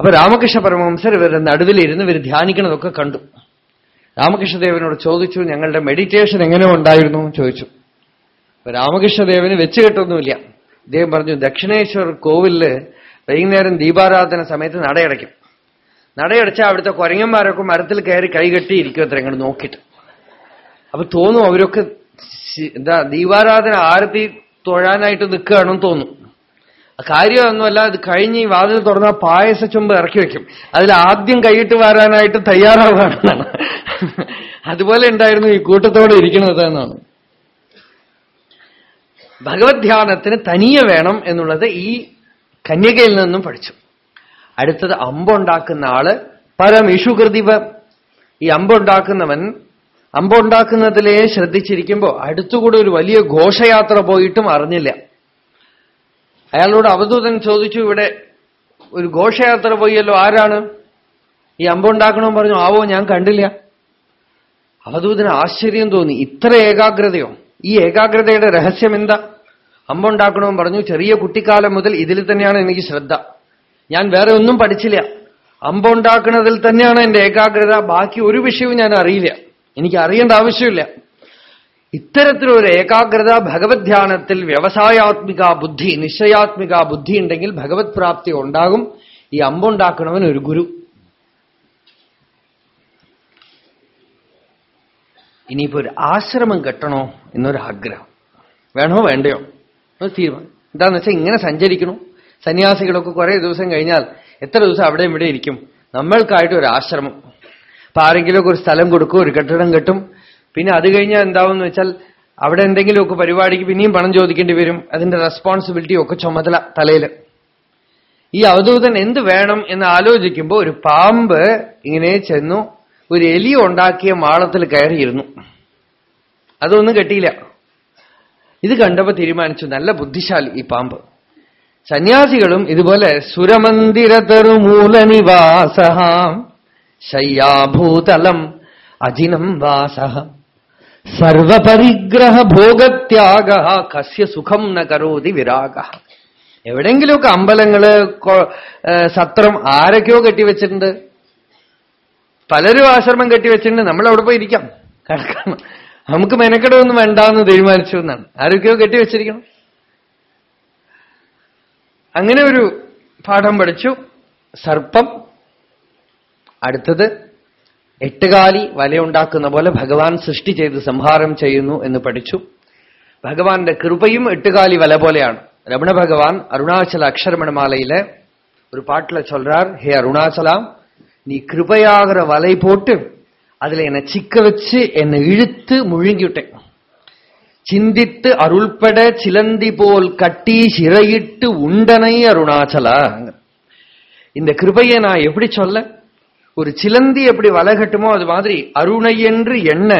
അപ്പൊ രാമകൃഷ്ണ പരമഹംസർ ഇവരുടെ നടുവിലിരുന്ന് ഇവർ ധ്യാനിക്കുന്നതൊക്കെ കണ്ടു. രാമകൃഷ്ണദേവനോട് ചോദിച്ചു ഞങ്ങളുടെ മെഡിറ്റേഷൻ എങ്ങനെ ഉണ്ടായിരുന്നു? ചോദിച്ചു. രാമകൃഷ്ണദേവന് വെച്ച് കെട്ടൊന്നുമില്ല. ഇദ്ദേഹം പറഞ്ഞു ദക്ഷിണേശ്വർ കോവിലിൽ വൈകുന്നേരം ദീപാരാധന സമയത്ത് നടയടയ്ക്കും. നടയടച്ചാൽ അവിടുത്തെ കുരങ്ങന്മാരൊക്കെ മരത്തിൽ കയറി കൈകെട്ടി ഇരിക്കും അത്ര ഇങ്ങോട്ട് നോക്കിയിട്ട്. അപ്പൊ തോന്നും അവരൊക്കെ എന്താ ദീപാരാധന ആരത്തി തൊഴാനായിട്ട് നിൽക്കുകയാണെന്ന് തോന്നും. കാര്യമൊന്നുമല്ല അത് കഴിഞ്ഞ് ഈ വാതിൽ തുറന്ന പായസ ചുമ്പ് ഇറക്കി വെക്കും. അതിൽ ആദ്യം കൈയിട്ട് വരാനായിട്ട് തയ്യാറാവുകയാണെന്നാണ്. അതുപോലെ ഉണ്ടായിരുന്നു ഈ കൂട്ടത്തോടെ ഇരിക്കുന്നത് എന്നാണ്. ഭഗവത് ധ്യാനത്തിന് തനിയെ വേണം എന്നുള്ളത് ഈ കന്യകയിൽ നിന്നും പഠിച്ചു. അടുത്തത് അമ്പുണ്ടാക്കുന്ന ആൾ പരമിഷുകൃതിവ. ഈ അമ്പുണ്ടാക്കുന്നവൻ അമ്പുണ്ടാക്കുന്നതിലേ ശ്രദ്ധിച്ചിരിക്കുമ്പോൾ അടുത്തുകൂടെ ഒരു വലിയ ഘോഷയാത്ര പോയിട്ടും അറിഞ്ഞില്ല. അയാളോട് അവധൂതൻ ചോദിച്ചു ഇവിടെ ഒരു ഘോഷയാത്ര പോയല്ലോ ആരാണ്? ഈ അമ്പുണ്ടാക്കണമെന്ന് പറഞ്ഞു ആവോ ഞാൻ കണ്ടില്ല. അവധൂതന് ആശ്ചര്യം തോന്നി. ഇത്ര ഏകാഗ്രതയോ? ഈ ഏകാഗ്രതയുടെ രഹസ്യം എന്താ അമ്പുണ്ടാക്കണമെന്ന് പറഞ്ഞു. ചെറിയ കുട്ടിക്കാലം മുതൽ ഇതിൽ തന്നെയാണ് എനിക്ക് ശ്രദ്ധ. ഞാൻ വേറെ ഒന്നും പഠിച്ചില്ല. അമ്പ ഉണ്ടാക്കുന്നതിൽ തന്നെയാണ് എന്റെ ഏകാഗ്രത. ബാക്കി ഒരു വിഷയവും ഞാൻ അറിയില്ല. എനിക്ക് അറിയേണ്ട ആവശ്യമില്ല. ഇത്തരത്തിലൊരു ഏകാഗ്രത ഭഗവത് ധ്യാനത്തിൽ വ്യവസായാത്മിക ബുദ്ധി നിശ്ചയാത്മിക ബുദ്ധി ഉണ്ടെങ്കിൽ ഭഗവത് പ്രാപ്തി ഉണ്ടാകും. ഈ അമ്പുണ്ടാക്കണവൻ ഒരു ഗുരു. ഇനിയിപ്പോ ഒരു ആശ്രമം കെട്ടണോ എന്നൊരു ആഗ്രഹം വേണോ വേണ്ടയോ? അത് തീരുമാനം എന്താന്ന് വെച്ചാൽ ഇങ്ങനെ സഞ്ചരിക്കണു സന്യാസികളൊക്കെ കുറെ ദിവസം കഴിഞ്ഞാൽ എത്ര ദിവസം അവിടെ ഇവിടെ ഇരിക്കും. നമ്മൾക്കായിട്ട് ഒരു ആശ്രമം. അപ്പൊ ആരെങ്കിലുമൊക്കെ ഒരു സ്ഥലം കൊടുക്കും ഒരു കെട്ടിടം കെട്ടും. പിന്നെ അത് കഴിഞ്ഞാൽ എന്താവും വെച്ചാൽ അവിടെ എന്തെങ്കിലുമൊക്കെ പരിപാടിക്ക് പിന്നെയും പണം ചോദിക്കേണ്ടി വരും. അതിന്റെ റെസ്പോൺസിബിലിറ്റി ഒക്കെ ചുമതല തലയിൽ ഈ അവധൂതൻ എന്ത് വേണം എന്ന് ആലോചിക്കുമ്പോൾ ഒരു പാമ്പ് ഇങ്ങനെ ചെന്നു ഒരു എലി ഉണ്ടാക്കിയ മാളത്തിൽ കയറിയിരുന്നു. അതൊന്നും കെട്ടിയില്ല. ഇത് കണ്ടപ്പോ തീരുമാനിച്ചു നല്ല ബുദ്ധിശാലി ഈ പാമ്പ്. സന്യാസികളും ഇതുപോലെ സുരമന്ദിര തെറുമൂലനിവാസ ശയ്യാഭൂതലം അജിനം വാസ സർവപരിഗ്രഹ ഭോഗത്യാഗ കസ്യ സുഖം ന കരോതി വിരാഗ. എവിടെങ്കിലുമൊക്കെ അമ്പലങ്ങൾ സത്രം ആരൊക്കെയോ കെട്ടിവെച്ചിട്ടുണ്ട്. പലരും ആശ്രമം കെട്ടിവെച്ചിട്ടുണ്ട്. നമ്മൾ അവിടെ പോയി ഇരിക്കാം. കിടക്കണം. നമുക്ക് മെനക്കെടൊന്നും വേണ്ടാന്ന് തീരുമാനിച്ചു എന്നാണ് ആരൊക്കെയോ കെട്ടിവെച്ചിരിക്കണം അങ്ങനെ ഒരു പാഠം പഠിച്ചു സർപ്പം അടുത്തത് എട്ടുകാലി വലയുണ്ടാക്കുന്ന പോലെ ഭഗവാൻ സൃഷ്ടി ചെയ്ത് സംഹാരം ചെയ്യുന്നു എന്ന് പഠിച്ചു ഭഗവാന്റെ കൃപയും എട്ടുകാലി വല പോലെയാണ് രമണ ഭഗവാൻ അരുണാചല അക്ഷരമണമാലയില് ഒരു പാട്ടില് ചൊല്ലാർ ഹേ അരുണാചല நீ கிருபையாகிற வலை போட்டு அதுல என்னை சிக்க வச்சு என்னை இழுத்து முழுங்கிவிட்டேன். சிந்தித்து அருள்பட சிலந்தி போல் கட்டி சிறையிட்டு உண்டனை அருணாச்சலா. இந்த கிருபையை நான் எப்படி சொல்ல? ஒரு சிலந்தி எப்படி வலை கட்டுமோ அது மாதிரி அருணை என்று என்ன?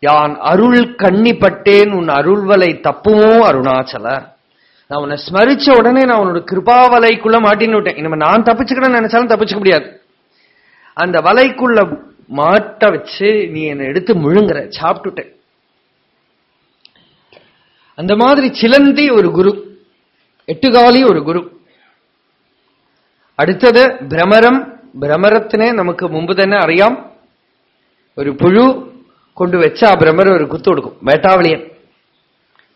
யான் அருள் கண்ணிப்பட்டேன் உன் அருள்வலை தப்புமோ அருணாச்சல. நான் உன்னை ஸ்மரிச்ச உடனே நான் உன்னோட கிருபாவலைக்குள்ள மாட்டின்னு விட்டேன். இனிமே நான் தப்பிச்சுக்கணும்னு நினைச்சாலும் தப்பிச்சுக்க முடியாது. அந்த வலைக்குள்ள மாட்ட வச்சு நீ என்னை எடுத்து முழுங்குற சாப்பிட்டுட்டேன் அந்த மாதிரி சிலந்தி ஒரு குரு എട്ടുകാലി ഒരു ഗുരു അടുത്തത് ഭ്രമരം ഭ്രമരത്തിനെ നമുക്ക് മുമ്പ് തന്നെ അറിയാം ഒരു പുഴു കൊണ്ടുവച്ച ആ ഭ്രമരം ഒരു കുത്തു കൊടുക്കും വേട്ടാവളിയൻ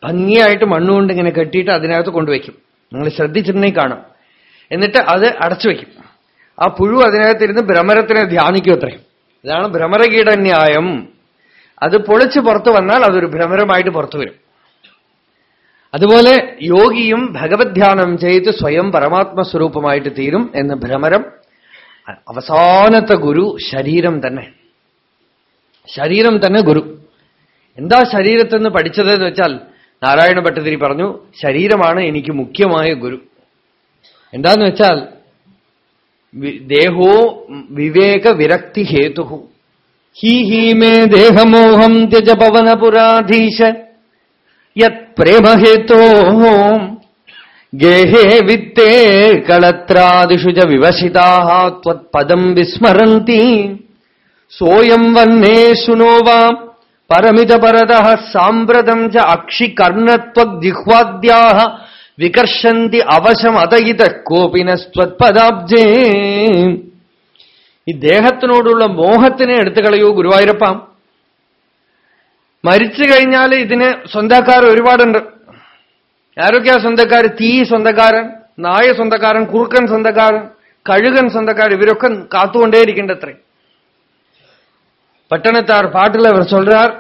ഭംഗിയായിട്ട് മണ്ണുകൊണ്ട് ഇങ്ങനെ കെട്ടിയിട്ട് അതിനകത്ത് കൊണ്ടുവയ്ക്കും നിങ്ങൾ ശ്രദ്ധിച്ചിട്ടുണ്ടെങ്കിൽ കാണാം എന്നിട്ട് അത് അടച്ചു വയ്ക്കും ആ പുഴു അതിനകത്തിരുന്ന് ഭ്രമരത്തിനെ ധ്യാനിക്കും അത്രയും ഇതാണ് ഭ്രമരകീടന്യായം. അത് പൊളിച്ച് പുറത്തു വന്നാൽ അതൊരു ഭ്രമരമായിട്ട് പുറത്തു വരും. അതുപോലെ യോഗിയും ഭഗവത് ധ്യാനം ചെയ്ത് സ്വയം പരമാത്മസ്വരൂപമായിട്ട് തീരും എന്ന് ഭ്രമരം അവസാനത്തെ ഗുരു ശരീരം തന്നെ. ശരീരം തന്നെ ഗുരു. എന്താ ശരീരത്തെന്ന് പഠിച്ചതെന്ന് വെച്ചാൽ നാരായണ ഭട്ടതിരി പറഞ്ഞു ശരീരമാണ് എനിക്ക് മുഖ്യമായ ഗുരു. എന്താന്ന് വെച്ചാൽ ദേഹോ വിവേക വിരക്തി ഹേതു ഹി ഹി മേ ദേഹമോഹം ത്യജ പവനപുരാധീശ യത് പ്രേമഹേതോ ഗേഹേ വിത്തേ കളത്രാദിഷു ച വിവശിതാ ത്വത്പദം വിസ്മരന്തി. സോയം വന്നേ ശുനോവാം പരമിത പരത സാമ്പ്രതം ച അക്ഷികർണത്വജിഹ്വാദ്യാ വികർഷന്തി അവശം അതയിത കോപിനസ്ത്വത്പദാബ്ജേ ഈ ദേഹത്തിനോടുള്ള മോഹത്തിനെ എടുത്തു കളയൂ ഗുരുവായൂരപ്പ മരിച്ചു കഴിഞ്ഞാൽ ഇതിന് സ്വന്തക്കാർ ഒരുപാടുണ്ട് ആരൊക്കെയാ സ്വന്തക്കാർ തീ സ്വന്തക്കാരൻ നായ സ്വന്തക്കാരൻ കുറുക്കൻ സ്വന്തക്കാരൻ കഴുകൻ സ്വന്തക്കാർ ഇവരൊക്കെ കാത്തുകൊണ്ടേയിരിക്കേണ്ടത്രേ പട്ടണത്താർ പാട്ടിൽ അവർ சொல்றார்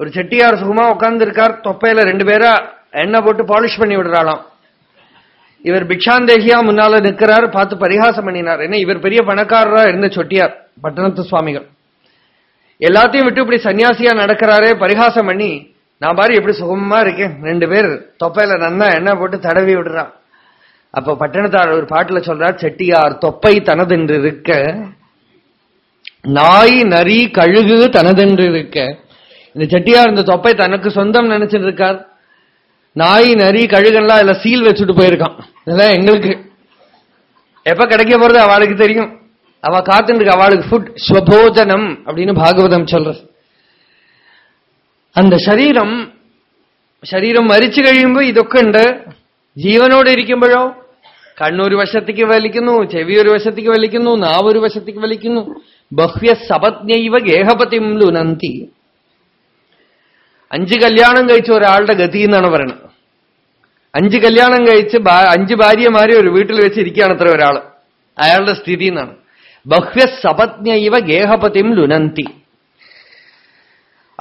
ஒரு செட்டியார் சுகமா உட்கார்ந்துருக்கார் தொப்பையில ரெண்டு பேரா எண்ணெய் போட்டு பாலிஷ் பண்ணி விடுறாளாம். இவர் பிக்ஷாந்தேகியா முன்னால நிற்கிறார் பார்த்து பரிகாசம் பண்ணினார். என்ன இவர் பெரிய பணக்காரரா இருந்த சொட்டியார் பட்டணத்து சுவாமிகள். எல்லாத்தையும் விட்டு இப்படி சன்னியாசியா நடக்கிறாரே பரிகாசம் பண்ணி நான் பாரு எப்படி சுகமா இருக்கேன். ரெண்டு பேர் தொப்பையில நன்னா எண்ணெய் போட்டு தடவி விடுறான் அப்ப பட்டணத்தார் ஒரு பாட்டுல சொல்றார் செட்டியார் தொப்பை தனதென்று இருக்க நாய் நரி கழுகு தனதென்று இருக்க. இந்த செட்டியார் இந்த தொப்பை தனக்கு சொந்தம் நினைச்சிட்டு இருக்கார். நாய் நரி கழுகெல்லாம் இதுல சீல் வச்சுட்டு போயிருக்கான் இதெல்லாம் எங்களுக்கு எப்ப கிடைக்க போறது அவளுக்கு தெரியும் அவ காத்துட்டு இருக்க அவளுக்கு ஃபுட் ஸ்வபோஜனம் அப்படின்னு பாகவதம் சொல்றது அந்த ശരീരം ശരീരം മരിച്ചു കഴിയുമ്പോൾ ഇതൊക്കെ ഉണ്ട് ജീവനോടെ ഇരിക്കുമ്പോഴോ കണ്ണൊരു വശത്തേക്ക് വലിക്കുന്നു ചെവി ഒരു വശത്തേക്ക് വലിക്കുന്നു നാവ് ഒരു വശത്തേക്ക് വലിക്കുന്നു ബഹ്യ സപത്നൈവ ഗേഹപതിം ലുനന്തി അഞ്ച് കല്യാണം കഴിച്ച ഒരാളുടെ ഗതി എന്നാണ് പറയുന്നത് അഞ്ച് കല്യാണം കഴിച്ച് അഞ്ച് ഭാര്യമാരെ ഒരു വീട്ടിൽ വെച്ചിരിക്കുകയാണ് അത്ര ഒരാൾ. അയാളുടെ സ്ഥിതി എന്നാണ്. ബഹ്യ സപത്നൈവ ഗേഹപതിം ലുനന്തി.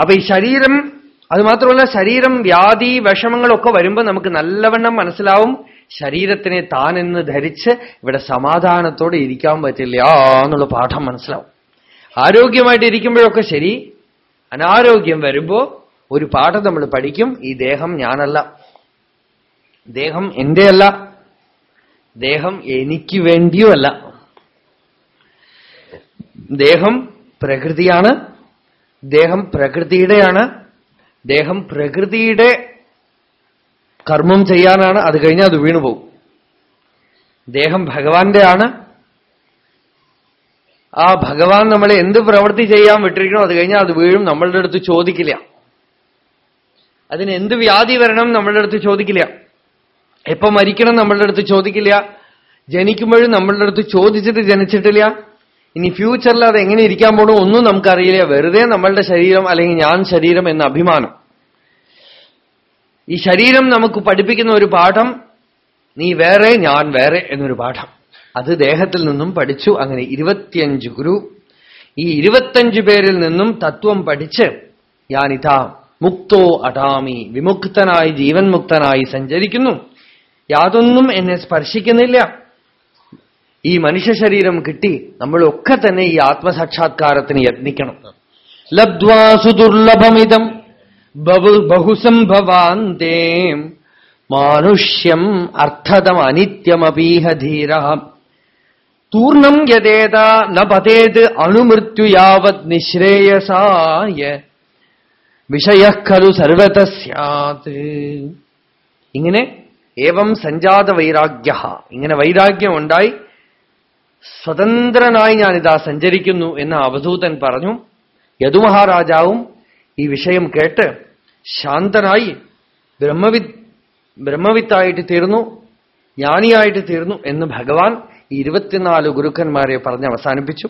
അപ്പൊ ഈ ശരീരം അതുമാത്രമല്ല ശരീരം വ്യാധി വിഷമങ്ങളൊക്കെ വരുമ്പോൾ നമുക്ക് നല്ലവണ്ണം മനസ്സിലാവും ശരീരത്തിനെ താനെന്ന് ധരിച്ച് ഇവിടെ സമാധാനത്തോടെ ഇരിക്കാൻ പറ്റില്ല എന്നുള്ള പാഠം മനസ്സിലാവും. ആരോഗ്യമായിട്ട് ഇരിക്കുമ്പോഴൊക്കെ ശരി അനാരോഗ്യം വരുമ്പോ ഒരു പാഠം നമ്മൾ പഠിക്കും ഈ ദേഹം ഞാനല്ല. ദേഹം എന്റെയല്ല. ദേഹം എനിക്ക് വേണ്ടിയുമല്ല. ദേഹം പ്രകൃതിയാണ്. ദേഹം പ്രകൃതിയുടെയാണ്. ദേഹം പ്രകൃതിയുടെ കർമ്മം ചെയ്യാനാണ്. അത് കഴിഞ്ഞാൽ അത് വീണുപോകും ദേഹം ഭഗവാന്റെ ആണ് ആ ഭഗവാൻ നമ്മളെ എന്ത് പ്രവൃത്തി ചെയ്യാൻ വിട്ടിരിക്കണോ അത് കഴിഞ്ഞാൽ അത് വീഴും. നമ്മളുടെ അടുത്ത് ചോദിക്കില്ല. അതിന് എന്ത് വ്യാധി വരണം നമ്മളുടെ അടുത്ത് ചോദിക്കില്ല. എപ്പോ മരിക്കണം നമ്മളുടെ അടുത്ത് ചോദിക്കില്ല. ജനിക്കുമ്പോഴും നമ്മളുടെ അടുത്ത് ചോദിച്ചിട്ട് ജനിച്ചിട്ടില്ല. ഇനി ഫ്യൂച്ചറിൽ അത് എങ്ങനെ ഇരിക്കാൻ പോകണോ ഒന്നും നമുക്കറിയില്ല. വെറുതെ നമ്മളുടെ ശരീരം അല്ലെങ്കിൽ ഞാൻ ശരീരം എന്ന അഭിമാനം. ഈ ശരീരം നമുക്ക് പഠിപ്പിക്കുന്ന ഒരു പാഠം നീ വേറെ ഞാൻ വേറെ എന്നൊരു പാഠം. അത് ദേഹത്തിൽ നിന്നും പഠിച്ചു. അങ്ങനെ ഇരുപത്തിയഞ്ച് ഗുരു. ഈ ഇരുപത്തഞ്ചു പേരിൽ നിന്നും തത്വം പഠിച്ച് ഞാനിതാ മുക്തോ അടാമി വിമുക്തനായി ജീവൻ മുക്തനായി സഞ്ചരിക്കുന്നു. യാതൊന്നും എന്നെ സ്പർശിക്കുന്നില്ല. ഈ മനുഷ്യ ശരീരം കിട്ടി നമ്മളൊക്കെ തന്നെ ഈ ആത്മസാക്ഷാത്കാരത്തിന് യത്നിക്കണം. ലബ്ധ്വാസു ദുർലഭമിതം ബഹുസംഭവാന്തേ. മാനുഷ്യം അർത്ഥതം അനിത്യമപീഹ ധീര തൂർണം യഥേത നപതേത് അണുമൃത്യുയാവത് അണുമൃത്യു യാവത് നിശ്രേയസായ. വിഷയ ഖലു സർവത സ്യാത് ഇങ്ങനെ ഏവം സഞ്ജാത വൈരാഗ്യ ഇങ്ങനെ വൈരാഗ്യം ഉണ്ടായി സ്വതന്ത്രനായി ഞാനിതാ സഞ്ചരിക്കുന്നു എന്ന് അവധൂതൻ പറഞ്ഞു. യദുമഹാരാജാവും ഈ വിഷയം കേട്ട് ശാന്തനായി ബ്രഹ്മവി ബ്രഹ്മവിത്തായിട്ട് തീർന്നു ജ്ഞാനിയായിട്ട് തീർന്നു എന്ന് ഭഗവാൻ ഇരുപത്തിനാല് ഗുരുക്കന്മാരെ പറഞ്ഞ് അവസാനിപ്പിച്ചു.